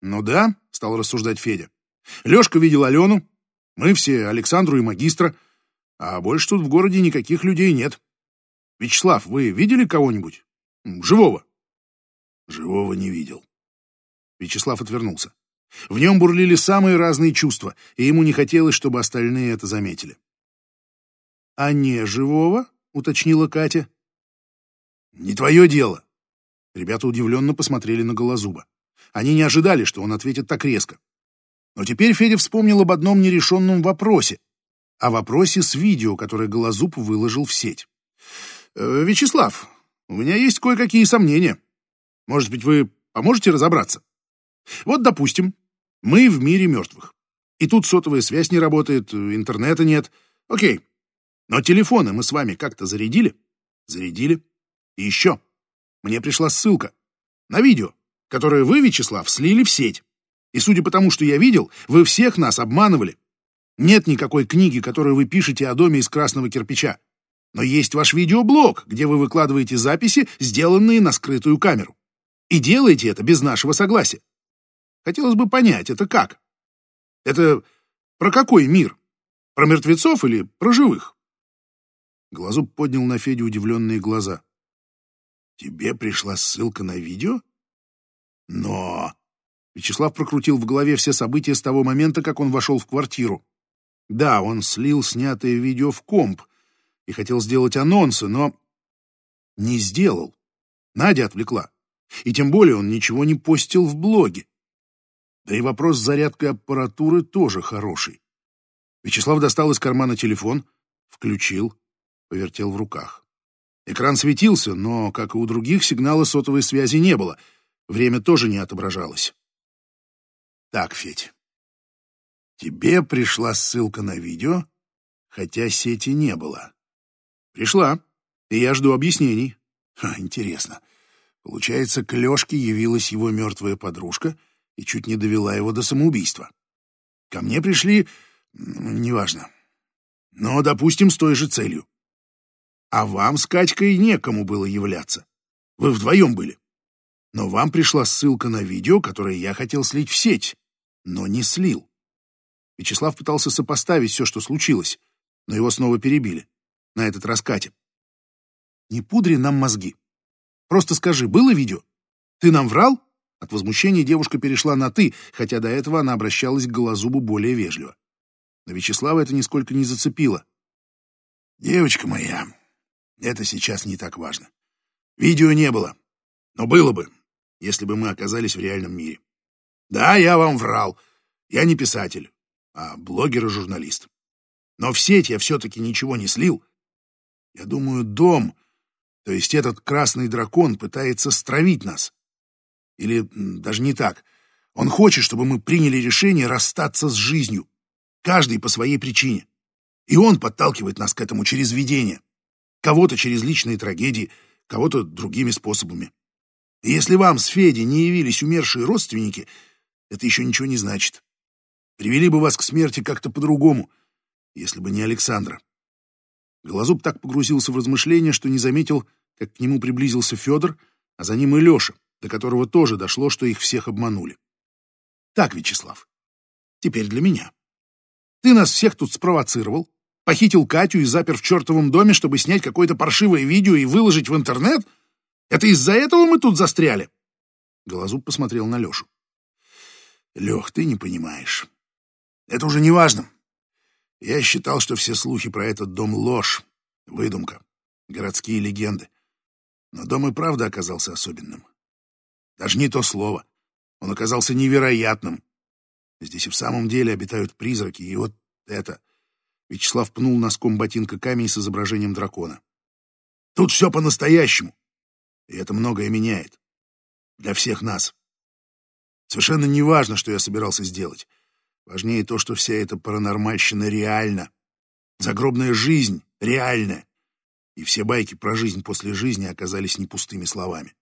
Ну да, стал рассуждать Федя. Лешка видел Алену, мы все Александру и магистра, а больше тут в городе никаких людей нет. Вячеслав, вы видели кого-нибудь? Живого? Живого не видел. Вячеслав отвернулся. В нем бурлили самые разные чувства, и ему не хотелось, чтобы остальные это заметили. «А не живого?» — уточнила Катя. «Не твое дело». Ребята удивленно посмотрели на Голозуба. Они не ожидали, что он ответит так резко. Но теперь Федя вспомнил об одном нерешенном вопросе. О вопросе с видео, которое Голозуб выложил в сеть. «Э, «Вячеслав, у меня есть кое-какие сомнения. Может быть, вы поможете разобраться? Вот, допустим, мы в мире мертвых. И тут сотовая связь не работает, интернета нет. Окей. Но телефоны мы с вами как-то зарядили? Зарядили. И еще. Мне пришла ссылка на видео, которое вы, Вячеслав, слили в сеть. И судя по тому, что я видел, вы всех нас обманывали. Нет никакой книги, которую вы пишете о доме из красного кирпича. Но есть ваш видеоблог, где вы выкладываете записи, сделанные на скрытую камеру. И делаете это без нашего согласия. Хотелось бы понять, это как? Это про какой мир? Про мертвецов или про живых? Глазуб поднял на Федю удивленные глаза. Тебе пришла ссылка на видео? Но... Вячеслав прокрутил в голове все события с того момента, как он вошел в квартиру. Да, он слил снятое видео в комп и хотел сделать анонсы, но не сделал. Надя отвлекла. И тем более он ничего не постил в блоге. Да и вопрос с зарядкой аппаратуры тоже хороший. Вячеслав достал из кармана телефон, включил, повертел в руках. Экран светился, но, как и у других, сигнала сотовой связи не было. Время тоже не отображалось. Так, Федь, тебе пришла ссылка на видео, хотя сети не было. Пришла, и я жду объяснений. Ха, интересно. Получается, к Лёшке явилась его мертвая подружка — и чуть не довела его до самоубийства. Ко мне пришли, неважно, но, допустим, с той же целью. А вам с Катькой некому было являться. Вы вдвоем были. Но вам пришла ссылка на видео, которое я хотел слить в сеть, но не слил. Вячеслав пытался сопоставить все, что случилось, но его снова перебили. На этот раз Катя. Не пудри нам мозги. Просто скажи, было видео? Ты нам врал? От возмущения девушка перешла на «ты», хотя до этого она обращалась к Голозубу более вежливо. Но Вячеслава это нисколько не зацепило. «Девочка моя, это сейчас не так важно. Видео не было, но было бы, если бы мы оказались в реальном мире. Да, я вам врал, я не писатель, а блогер и журналист. Но в сеть я все-таки ничего не слил. Я думаю, дом, то есть этот красный дракон, пытается стравить нас. Или даже не так. Он хочет, чтобы мы приняли решение расстаться с жизнью. Каждый по своей причине. И он подталкивает нас к этому через видение. Кого-то через личные трагедии, кого-то другими способами. И если вам с Федей не явились умершие родственники, это еще ничего не значит. Привели бы вас к смерти как-то по-другому, если бы не Александра. Голозуб так погрузился в размышления, что не заметил, как к нему приблизился Федор, а за ним и Леша до которого тоже дошло, что их всех обманули. Так, Вячеслав, теперь для меня. Ты нас всех тут спровоцировал, похитил Катю и запер в чертовом доме, чтобы снять какое-то паршивое видео и выложить в интернет? Это из-за этого мы тут застряли?» Голозуб посмотрел на Лешу. «Лех, ты не понимаешь. Это уже не важно. Я считал, что все слухи про этот дом — ложь, выдумка, городские легенды. Но дом и правда оказался особенным. Даже не то слово. Он оказался невероятным. Здесь и в самом деле обитают призраки, и вот это... Вячеслав пнул носком ботинка камень с изображением дракона. Тут все по-настоящему. И это многое меняет. Для всех нас. Совершенно не важно, что я собирался сделать. Важнее то, что вся эта паранормальщина реальна. Загробная жизнь реальная. И все байки про жизнь после жизни оказались не пустыми словами.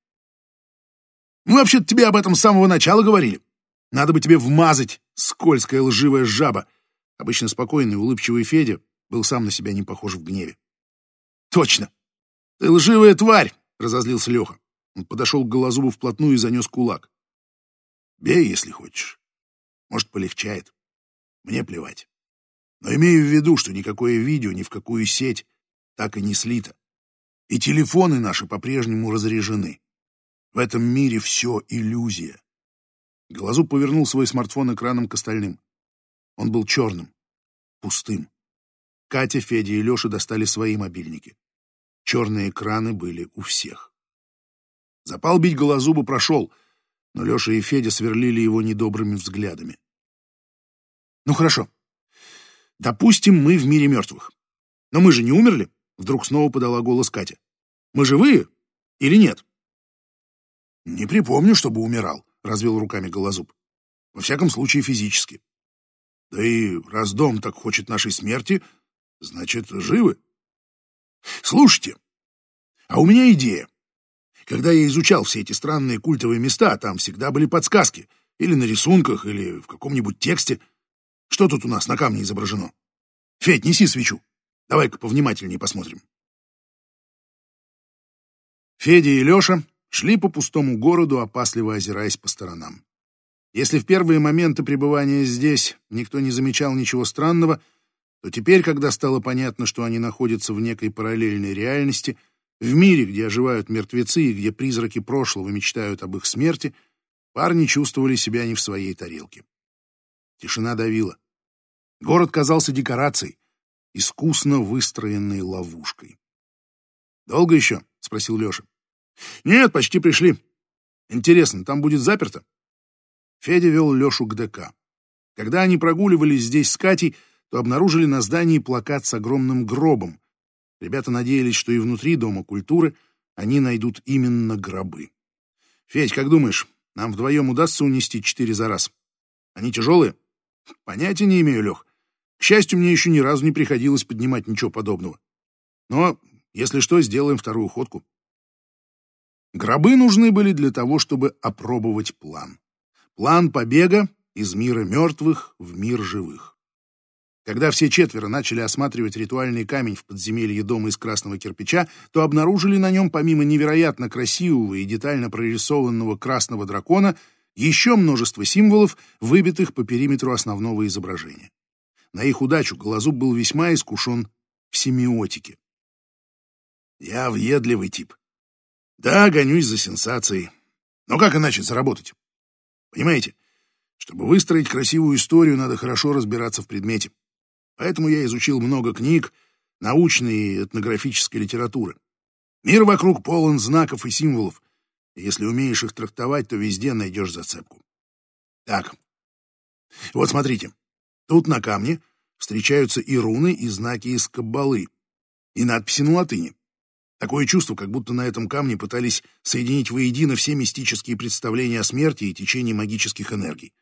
Мы вообще-то тебе об этом с самого начала говорили. Надо бы тебе вмазать, скользкая лживая жаба. Обычно спокойный, улыбчивый Федя был сам на себя не похож в гневе. Точно. Ты лживая тварь, разозлился Леха. Он подошел к Голозубу вплотную и занес кулак. Бей, если хочешь. Может, полегчает. Мне плевать. Но имею в виду, что никакое видео ни в какую сеть так и не слито. И телефоны наши по-прежнему разряжены. В этом мире все иллюзия. Глазу повернул свой смартфон экраном к остальным. Он был черным, пустым. Катя, Федя и Леша достали свои мобильники. Черные экраны были у всех. Запал бить Голозуба прошел, но Леша и Федя сверлили его недобрыми взглядами. «Ну хорошо. Допустим, мы в мире мертвых. Но мы же не умерли?» Вдруг снова подала голос Катя. «Мы живые или нет?» «Не припомню, чтобы умирал», — развел руками Голозуб. «Во всяком случае, физически. Да и раз дом так хочет нашей смерти, значит, живы. Слушайте, а у меня идея. Когда я изучал все эти странные культовые места, там всегда были подсказки. Или на рисунках, или в каком-нибудь тексте. Что тут у нас на камне изображено? Федь, неси свечу. Давай-ка повнимательнее посмотрим. Федя и Леша шли по пустому городу, опасливо озираясь по сторонам. Если в первые моменты пребывания здесь никто не замечал ничего странного, то теперь, когда стало понятно, что они находятся в некой параллельной реальности, в мире, где оживают мертвецы и где призраки прошлого мечтают об их смерти, парни чувствовали себя не в своей тарелке. Тишина давила. Город казался декорацией, искусно выстроенной ловушкой. «Долго еще?» — спросил Леша. Нет, почти пришли. Интересно, там будет заперто? Федя вел Лешу к ДК. Когда они прогуливались здесь с Катей, то обнаружили на здании плакат с огромным гробом. Ребята надеялись, что и внутри Дома культуры они найдут именно гробы. «Федь, как думаешь, нам вдвоем удастся унести четыре за раз? Они тяжелые?» «Понятия не имею, Лех. К счастью, мне еще ни разу не приходилось поднимать ничего подобного. Но, если что, сделаем вторую ходку». Гробы нужны были для того, чтобы опробовать план. План побега из мира мертвых в мир живых. Когда все четверо начали осматривать ритуальный камень в подземелье дома из красного кирпича, то обнаружили на нем, помимо невероятно красивого и детально прорисованного красного дракона, еще множество символов, выбитых по периметру основного изображения. На их удачу Голозуб был весьма искушен в семиотике. «Я въедливый тип», да, гонюсь за сенсацией. Но как иначе заработать? Понимаете, чтобы выстроить красивую историю, надо хорошо разбираться в предмете. Поэтому я изучил много книг, научной и этнографической литературы. Мир вокруг полон знаков и символов, если умеешь их трактовать, то везде найдешь зацепку. Так, вот смотрите, тут на камне встречаются и руны, и знаки из каббалы, и надписи на латыни. Такое чувство, как будто на этом камне пытались соединить воедино все мистические представления о смерти и течении магических энергий.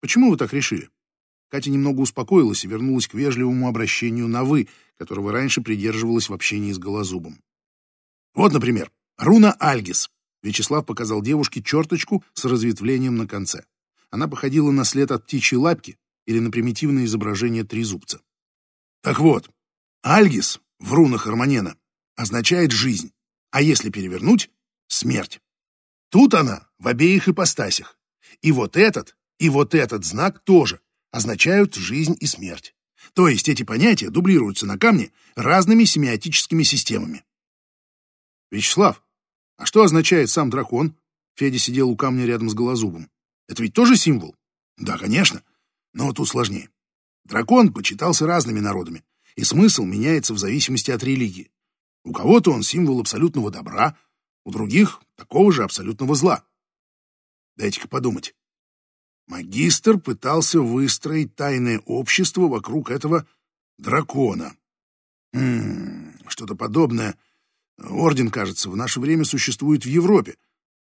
Почему вы так решили? Катя немного успокоилась и вернулась к вежливому обращению на «вы», которого раньше придерживалась в общении с Голозубом. Вот, например, руна Альгис. Вячеслав показал девушке черточку с разветвлением на конце. Она походила на след от птичьей лапки или на примитивное изображение трезубца. Так вот, Альгис в рунах Арманена означает жизнь, а если перевернуть — смерть. Тут она в обеих ипостасях. И вот этот, и вот этот знак тоже означают жизнь и смерть. То есть эти понятия дублируются на камне разными семиотическими системами. Вячеслав, а что означает сам дракон? Федя сидел у камня рядом с Голозубом. Это ведь тоже символ? Да, конечно. Но тут сложнее. Дракон почитался разными народами, и смысл меняется в зависимости от религии. У кого-то он символ абсолютного добра, у других — такого же абсолютного зла. Дайте-ка подумать. Магистр пытался выстроить тайное общество вокруг этого дракона. Что-то подобное. Орден, кажется, в наше время существует в Европе.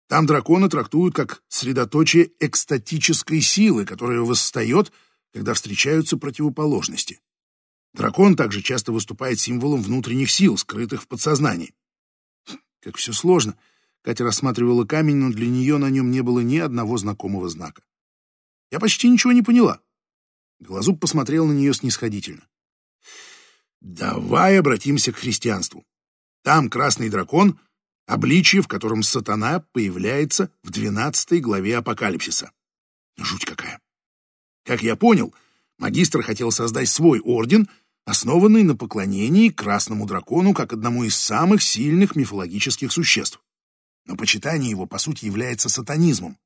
Там дракона трактуют как средоточие экстатической силы, которая восстает, когда встречаются противоположности. Дракон также часто выступает символом внутренних сил, скрытых в подсознании. Как все сложно. Катя рассматривала камень, но для нее на нем не было ни одного знакомого знака. Я почти ничего не поняла. Глазуб посмотрел на нее снисходительно. Давай обратимся к христианству. Там красный дракон — обличие, в котором сатана появляется в двенадцатой главе Апокалипсиса. Жуть какая. Как я понял, магистр хотел создать свой орден, основанный на поклонении красному дракону как одному из самых сильных мифологических существ. Но почитание его, по сути, является сатанизмом.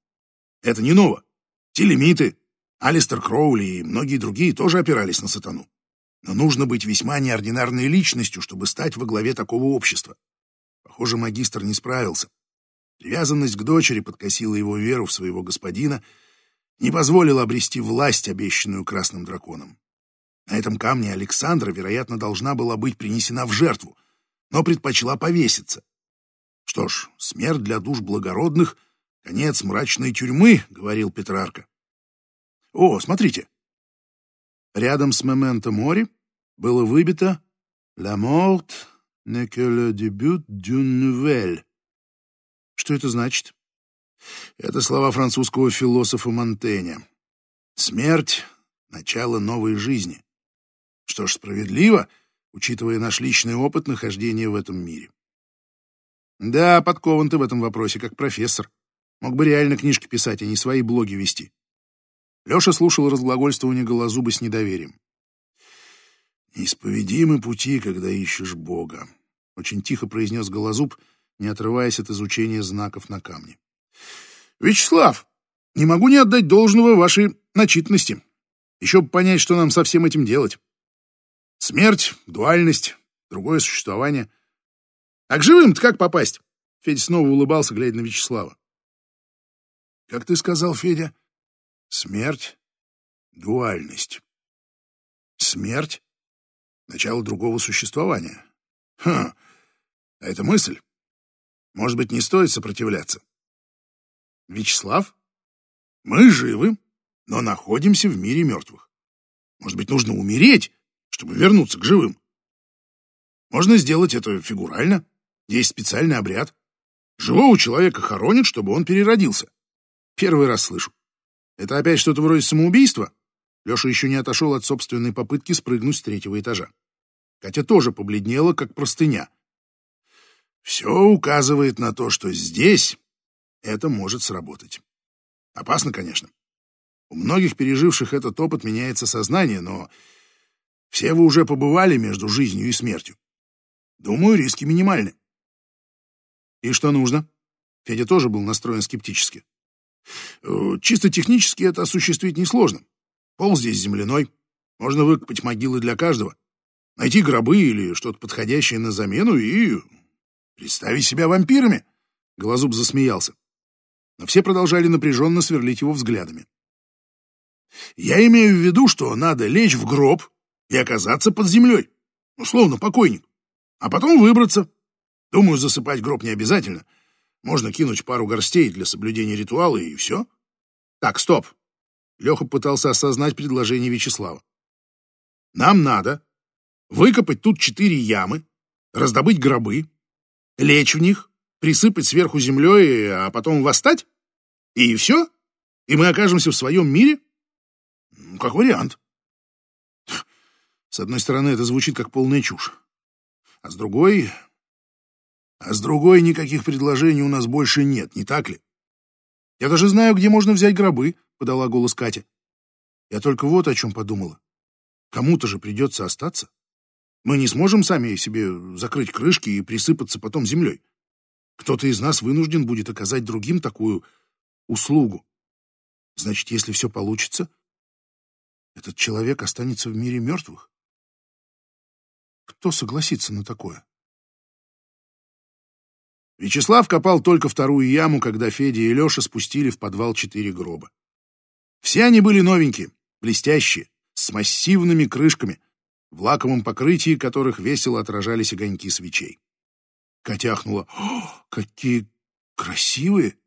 Это не ново. Телемиты, Алистер Кроули и многие другие тоже опирались на сатану. Но нужно быть весьма неординарной личностью, чтобы стать во главе такого общества. Похоже, магистр не справился. Привязанность к дочери подкосила его веру в своего господина, не позволила обрести власть, обещанную красным драконом. На этом камне Александра, вероятно, должна была быть принесена в жертву, но предпочла повеситься. Что ж, смерть для душ благородных Конец мрачной тюрьмы, говорил Петрарка. О, смотрите. Рядом с Мементо Мори было выбито «La mort n'est que le début d'une nouvelle». Что это значит? Это слова французского философа Монтэня. Смерть — начало новой жизни. Что ж, справедливо, учитывая наш личный опыт нахождения в этом мире. Да, подкован ты в этом вопросе, как профессор. Мог бы реально книжки писать, а не свои блоги вести. Леша слушал разглагольствование Голозуба с недоверием. «Неисповедимы пути, когда ищешь Бога», — очень тихо произнес Голозуб, не отрываясь от изучения знаков на камне. «Вячеслав, не могу не отдать должного вашей начитанности. Еще бы понять, что нам со всем этим делать. Смерть, дуальность, другое существование. А к живым-то как попасть?» Федя снова улыбался, глядя на Вячеслава. Как ты сказал, Федя? Смерть — дуальность. Смерть — начало другого существования. Хм, а это мысль. Может быть, не стоит сопротивляться? Вячеслав, мы живы, но находимся в мире мертвых. Может быть, нужно умереть, чтобы вернуться к живым? Можно сделать это фигурально. Есть специальный обряд. Живого человека хоронят, чтобы он переродился. Первый раз слышу. Это опять что-то вроде самоубийства? Леша еще не отошел от собственной попытки спрыгнуть с третьего этажа. Катя тоже побледнела, как простыня. Все указывает на то, что здесь это может сработать. Опасно, конечно. У многих переживших этот опыт меняется сознание, но все вы уже побывали между жизнью и смертью. Думаю, риски минимальны. И что нужно? Федя тоже был настроен скептически. Э, чисто технически это осуществить несложно. Пол здесь земляной. Можно выкопать могилы для каждого, найти гробы или что-то подходящее на замену и представить себя вампирами. Голозуб засмеялся. Но все продолжали напряженно сверлить его взглядами. Я имею в виду, что надо лечь в гроб и оказаться под землей, условно покойник, а потом выбраться. Думаю, засыпать гроб не обязательно. Можно кинуть пару горстей для соблюдения ритуала, и все. Так, стоп. Леха пытался осознать предложение Вячеслава. Нам надо выкопать тут четыре ямы, раздобыть гробы, лечь в них, присыпать сверху землей, а потом восстать? И все? И мы окажемся в своем мире? Ну, как вариант. С одной стороны, это звучит как полная чушь. А с другой, а с другой никаких предложений у нас больше нет, не так ли? Я даже знаю, где можно взять гробы, подала голос Катя. Я только вот о чем подумала. Кому-то же придется остаться. Мы не сможем сами себе закрыть крышки и присыпаться потом землей. Кто-то из нас вынужден будет оказать другим такую услугу. Значит, если все получится, этот человек останется в мире мертвых. Кто согласится на такое? Вячеслав копал только вторую яму, когда Федя и Леша спустили в подвал четыре гроба. Все они были новенькие, блестящие, с массивными крышками, в лаковом покрытии которых весело отражались огоньки свечей. Катя ахнула. «Какие красивые!»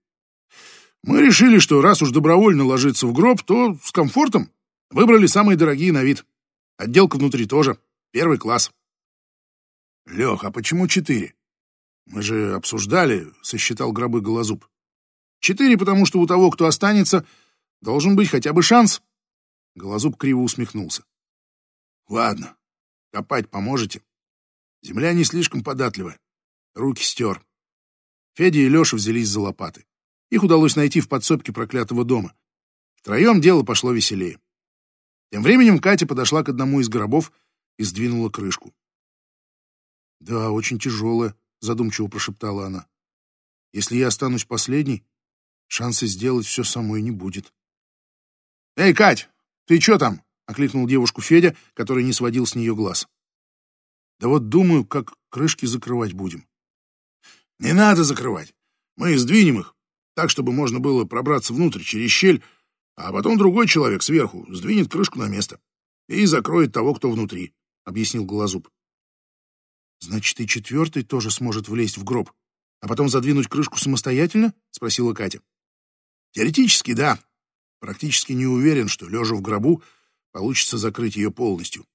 Мы решили, что раз уж добровольно ложиться в гроб, то с комфортом. Выбрали самые дорогие на вид. Отделка внутри тоже. Первый класс. Лех, а почему четыре? Мы же обсуждали, сосчитал гробы Голозуб. Четыре, потому что у того, кто останется, должен быть хотя бы шанс. Голозуб криво усмехнулся. Ладно, копать поможете? Земля не слишком податливая. Руки стер. Федя и Леша взялись за лопаты. Их удалось найти в подсобке проклятого дома. Втроем дело пошло веселее. Тем временем Катя подошла к одному из гробов и сдвинула крышку. «Да, очень тяжелая», — задумчиво прошептала она. «Если я останусь последней, шанса сделать все самой не будет». «Эй, Кать, ты что там?» — окликнул девушку Федя, который не сводил с нее глаз. «Да вот думаю, как крышки закрывать будем». «Не надо закрывать. Мы сдвинем их так, чтобы можно было пробраться внутрь через щель, а потом другой человек сверху сдвинет крышку на место и закроет того, кто внутри», — объяснил Голозуб. «Значит, и четвертый тоже сможет влезть в гроб, а потом задвинуть крышку самостоятельно?» — спросила Катя. «Теоретически, да. Практически не уверен, что, лежа в гробу, получится закрыть ее полностью.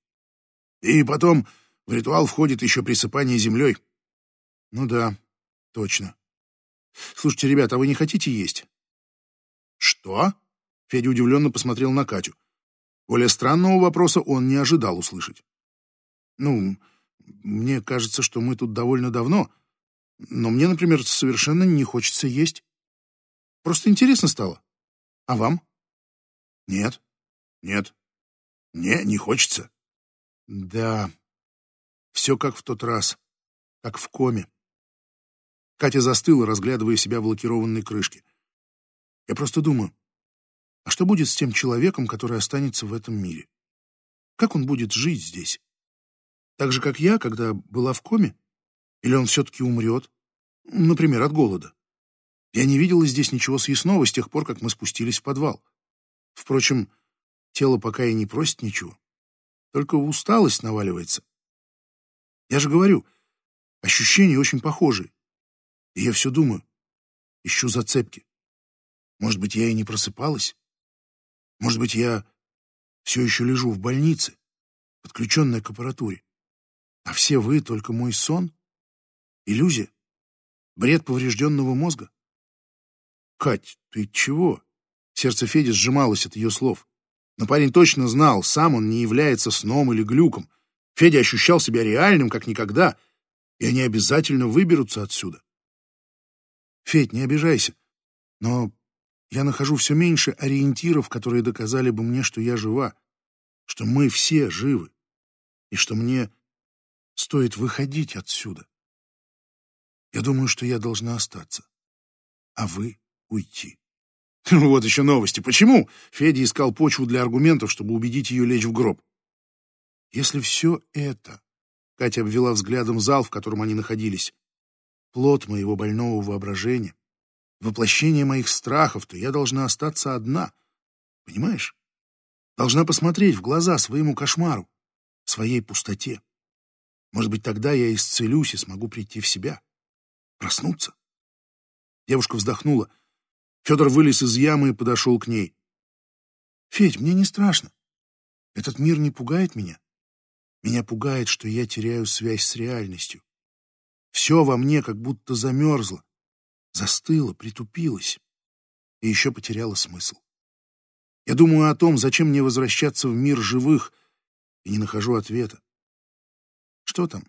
И потом в ритуал входит еще присыпание землей». «Ну да, точно. Слушайте, ребята, а вы не хотите есть? Что? Федя удивленно посмотрел на Катю. Более странного вопроса он не ожидал услышать. Ну, мне кажется, что мы тут довольно давно, но мне, например, совершенно не хочется есть. Просто интересно стало. А вам? Нет. Нет. Не, не хочется. Да. Все как в тот раз. Как в коме. Катя застыла, разглядывая себя в лакированной крышке. Я просто думаю, а что будет с тем человеком, который останется в этом мире? Как он будет жить здесь? Так же, как я, когда была в коме? Или он все-таки умрет? Например, от голода. Я не видела здесь ничего съестного с тех пор, как мы спустились в подвал. Впрочем, тело пока и не просит ничего. Только усталость наваливается. Я же говорю, ощущения очень похожие. И я все думаю, ищу зацепки. Может быть, я и не просыпалась? Может быть, я все еще лежу в больнице, подключенная к аппаратуре. А все вы только мой сон? Иллюзия? Бред поврежденного мозга? Кать, ты чего? Сердце Феди сжималось от ее слов. Но парень точно знал, сам он не является сном или глюком. Федя ощущал себя реальным, как никогда, и они обязательно выберутся отсюда. Федь, не обижайся, но я нахожу все меньше ориентиров, которые доказали бы мне, что я жива, что мы все живы, и что мне стоит выходить отсюда. Я думаю, что я должна остаться, а вы уйти. Вот еще новости. Почему? Федя искал почву для аргументов, чтобы убедить ее лечь в гроб. Если все это... Катя обвела взглядом зал, в котором они находились плод моего больного воображения, воплощение моих страхов, то я должна остаться одна. Понимаешь? Должна посмотреть в глаза своему кошмару, своей пустоте. Может быть, тогда я исцелюсь и смогу прийти в себя, проснуться. Девушка вздохнула. Федор вылез из ямы и подошел к ней. «Федь, мне не страшно. Этот мир не пугает меня. Меня пугает, что я теряю связь с реальностью. Все во мне как будто замерзло, застыло, притупилось и еще потеряло смысл. Я думаю о том, зачем мне возвращаться в мир живых, и не нахожу ответа. Что там?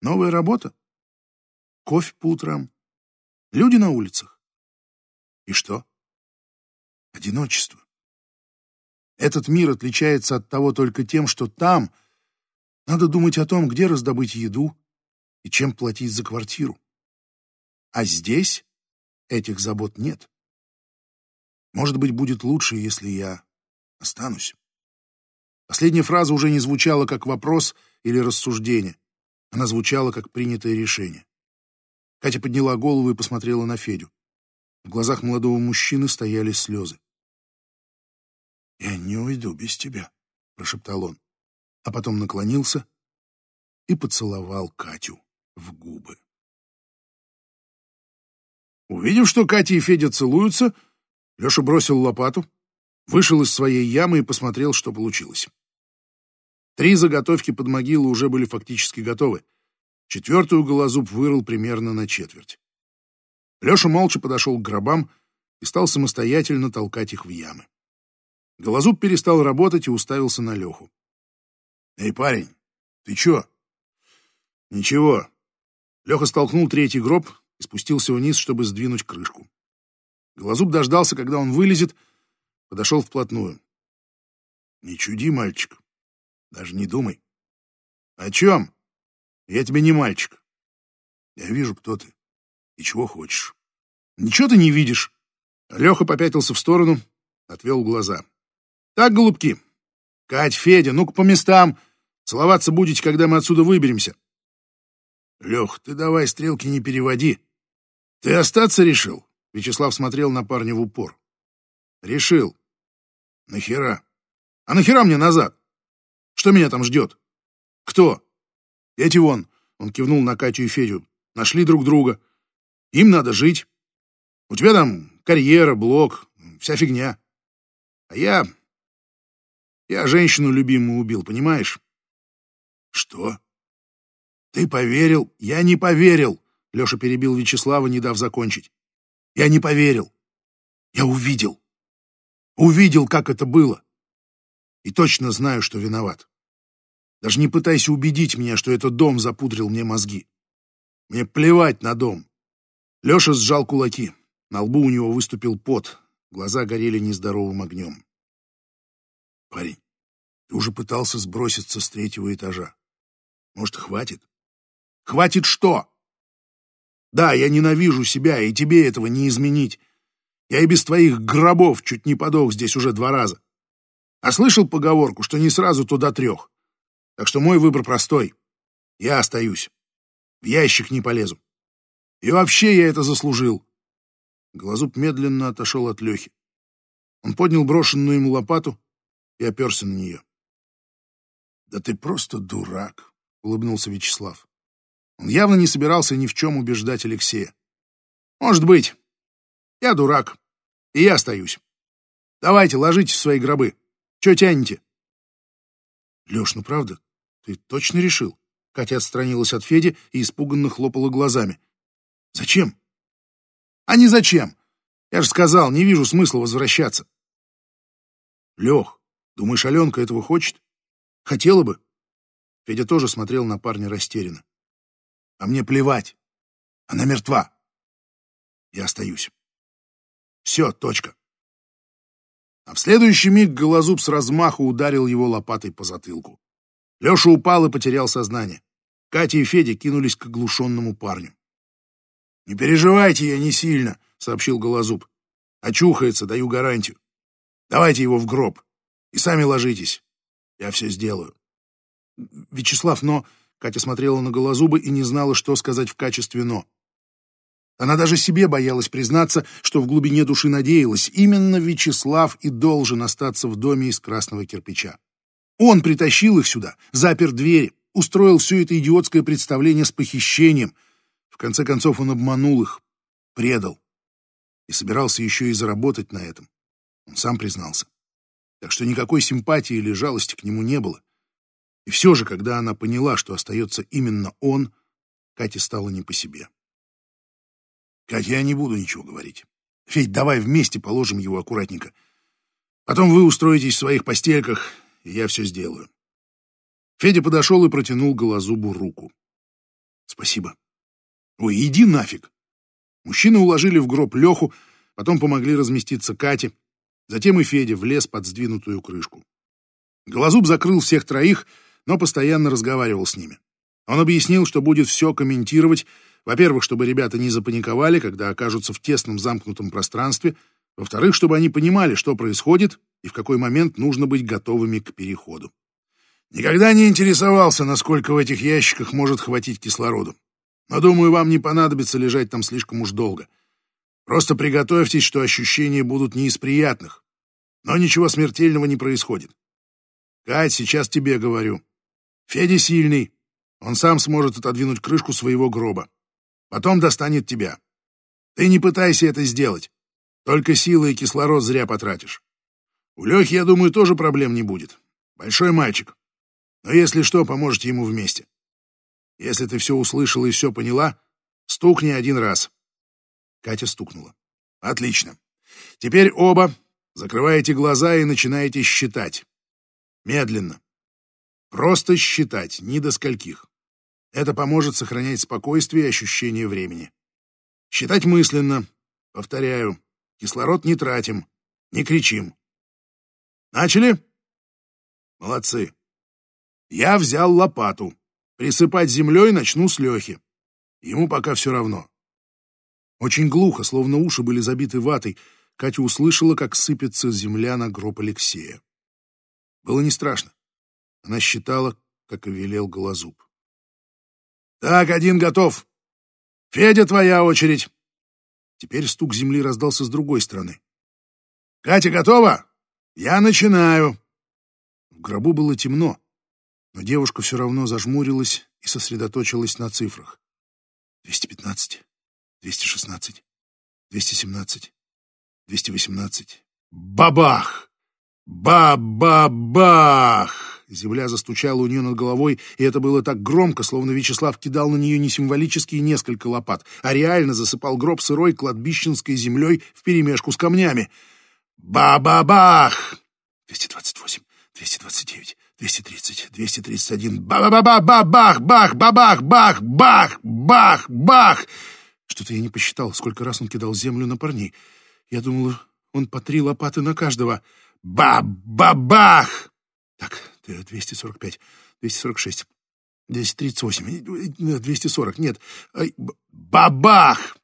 Новая работа? Кофе по утрам? Люди на улицах? И что? Одиночество. Этот мир отличается от того только тем, что там надо думать о том, где раздобыть еду и чем платить за квартиру. А здесь этих забот нет. Может быть, будет лучше, если я останусь. Последняя фраза уже не звучала как вопрос или рассуждение. Она звучала как принятое решение. Катя подняла голову и посмотрела на Федю. В глазах молодого мужчины стояли слезы. «Я не уйду без тебя», — прошептал он, а потом наклонился и поцеловал Катю в губы. Увидев, что Катя и Федя целуются, Леша бросил лопату, вышел из своей ямы и посмотрел, что получилось. Три заготовки под могилу уже были фактически готовы. Четвертую голозуб вырыл примерно на четверть. Леша молча подошел к гробам и стал самостоятельно толкать их в ямы. Голозуб перестал работать и уставился на Леху. «Эй, парень, ты чё?» «Ничего». Леха столкнул третий гроб и спустился вниз, чтобы сдвинуть крышку. Голозуб дождался, когда он вылезет, подошел вплотную. «Не чуди, мальчик. Даже не думай. О чем? Я тебе не мальчик. Я вижу, кто ты и чего хочешь. Ничего ты не видишь. Леха попятился в сторону, отвел глаза. Так, голубки, Кать, Федя, ну-ка по местам. Целоваться будете, когда мы отсюда выберемся. Лех, ты давай стрелки не переводи. Ты остаться решил? Вячеслав смотрел на парня в упор. Решил. Нахера? А нахера мне назад? Что меня там ждет? Кто? Эти вон, он кивнул на Катю и Федю, нашли друг друга. Им надо жить. У тебя там карьера, блог, вся фигня. А я... Я женщину любимую убил, понимаешь? Что? Ты поверил? Я не поверил. Леша перебил Вячеслава, не дав закончить. Я не поверил. Я увидел. Увидел, как это было. И точно знаю, что виноват. Даже не пытайся убедить меня, что этот дом запудрил мне мозги. Мне плевать на дом. Леша сжал кулаки. На лбу у него выступил пот. Глаза горели нездоровым огнем. Парень, ты уже пытался сброситься с третьего этажа. Может, хватит? Хватит что? Да, я ненавижу себя, и тебе этого не изменить. Я и без твоих гробов чуть не подох здесь уже два раза. А слышал поговорку, что не сразу туда трех? Так что мой выбор простой. Я остаюсь. В ящик не полезу. И вообще я это заслужил. Глазуб медленно отошел от Лехи. Он поднял брошенную ему лопату и оперся на нее. «Да ты просто дурак», — улыбнулся Вячеслав. Он явно не собирался ни в чем убеждать Алексея. «Может быть. Я дурак. И я остаюсь. Давайте, ложитесь в свои гробы. Че тянете?» «Леш, ну правда, «Ты точно решил?» Катя отстранилась от Феди и испуганно хлопала глазами. «Зачем?» «А не зачем! Я же сказал, не вижу смысла возвращаться». «Лех, думаешь, Аленка этого хочет? Хотела бы?» Федя тоже смотрел на парня растерянно. «А мне плевать. Она мертва. Я остаюсь. Все, точка». А в следующий миг Голозуб с размаху ударил его лопатой по затылку. Леша упал и потерял сознание. Катя и Федя кинулись к оглушенному парню. «Не переживайте, я не сильно», — сообщил Голозуб. «Очухается, даю гарантию. Давайте его в гроб и сами ложитесь. Я все сделаю». «Вячеслав, но...» — Катя смотрела на Голозуба и не знала, что сказать в качестве «но». Она даже себе боялась признаться, что в глубине души надеялась, именно Вячеслав и должен остаться в доме из красного кирпича. Он притащил их сюда, запер двери, устроил все это идиотское представление с похищением. В конце концов он обманул их, предал. И собирался еще и заработать на этом. Он сам признался. Так что никакой симпатии или жалости к нему не было. И все же, когда она поняла, что остается именно он, Кате стало не по себе. «Катя, я не буду ничего говорить. Федь, давай вместе положим его аккуратненько. Потом вы устроитесь в своих постельках, и я все сделаю. Федя подошел и протянул Голозубу руку. Спасибо. Ой, иди нафиг. Мужчины уложили в гроб Леху, потом помогли разместиться Кате. Затем и Федя влез под сдвинутую крышку. Голозуб закрыл всех троих, но постоянно разговаривал с ними. Он объяснил, что будет все комментировать, во-первых, чтобы ребята не запаниковали, когда окажутся в тесном замкнутом пространстве, во-вторых, чтобы они понимали, что происходит и в какой момент нужно быть готовыми к переходу. Никогда не интересовался, насколько в этих ящиках может хватить кислороду. Но, думаю, вам не понадобится лежать там слишком уж долго. Просто приготовьтесь, что ощущения будут не из приятных. Но ничего смертельного не происходит. Кать, сейчас тебе говорю. Федя сильный. Он сам сможет отодвинуть крышку своего гроба. Потом достанет тебя. Ты не пытайся это сделать. Только силы и кислород зря потратишь. У Лехи, я думаю, тоже проблем не будет. Большой мальчик. Но если что, поможете ему вместе. Если ты все услышала и все поняла, стукни один раз. Катя стукнула. Отлично. Теперь оба закрываете глаза и начинаете считать. Медленно. Просто считать, ни до скольких. Это поможет сохранять спокойствие и ощущение времени. Считать мысленно. Повторяю. Кислород не тратим. Не кричим. Начали? Молодцы. Я взял лопату. Присыпать землей начну с Лехи. Ему пока все равно. Очень глухо, словно уши были забиты ватой, Катя услышала, как сыпется земля на гроб Алексея. Было не страшно. Она считала, как и велел Голозуб. «Так, один готов. Федя, твоя очередь!» Теперь стук земли раздался с другой стороны. «Катя готова? Я начинаю!» В гробу было темно, но девушка все равно зажмурилась и сосредоточилась на цифрах. 215, 216, 217, 218. Бабах! Ба-ба-бах! Земля застучала у нее над головой, и это было так громко, словно Вячеслав кидал на нее не символические несколько лопат, а реально засыпал гроб сырой кладбищенской землей вперемешку с камнями. Ба-ба-бах! 228, 229, 230, 231. Ба-ба-ба-ба-бах, бах, бабах, бах, бах, бах, бах. Что-то я не посчитал, сколько раз он кидал землю на парней. Я думал, он по три лопаты на каждого. Ба-ба-бах! Так, 245, 246, 238, 240, нет. Бабах!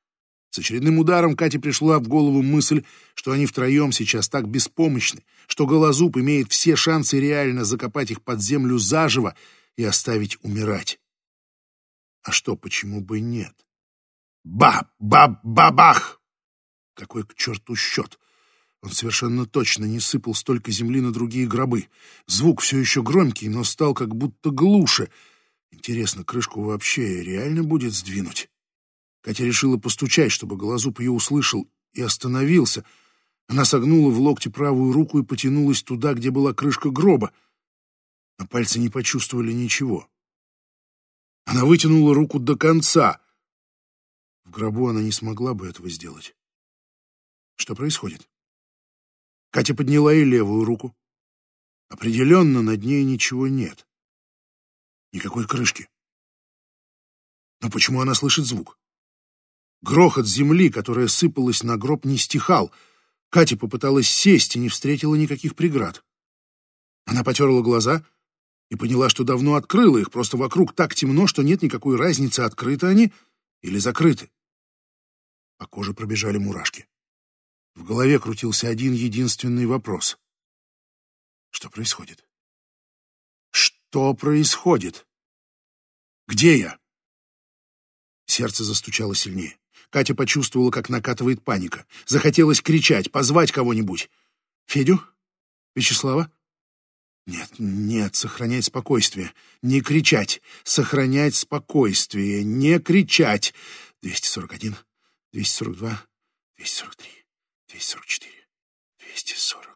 С очередным ударом Кате пришла в голову мысль, что они втроем сейчас так беспомощны, что Голозуб имеет все шансы реально закопать их под землю заживо и оставить умирать. А что, почему бы нет? Ба-ба-ба-бах! Какой к черту счет? Он совершенно точно не сыпал столько земли на другие гробы. Звук все еще громкий, но стал как будто глуше. Интересно, крышку вообще реально будет сдвинуть? Катя решила постучать, чтобы Голозуб ее услышал, и остановился. Она согнула в локте правую руку и потянулась туда, где была крышка гроба. Но пальцы не почувствовали ничего. Она вытянула руку до конца. В гробу она не смогла бы этого сделать. Что происходит? Катя подняла и левую руку. Определенно над ней ничего нет. Никакой крышки. Но почему она слышит звук? Грохот земли, которая сыпалась на гроб, не стихал. Катя попыталась сесть и не встретила никаких преград. Она потерла глаза и поняла, что давно открыла их, просто вокруг так темно, что нет никакой разницы, открыты они или закрыты. По коже пробежали мурашки. В голове крутился один единственный вопрос. Что происходит? Что происходит? Где я? Сердце застучало сильнее. Катя почувствовала, как накатывает паника. Захотелось кричать, позвать кого-нибудь. Федю? Вячеслава? Нет, нет, сохранять спокойствие. Не кричать. Сохранять спокойствие. Не кричать. 241, 242, 243, 244, 240.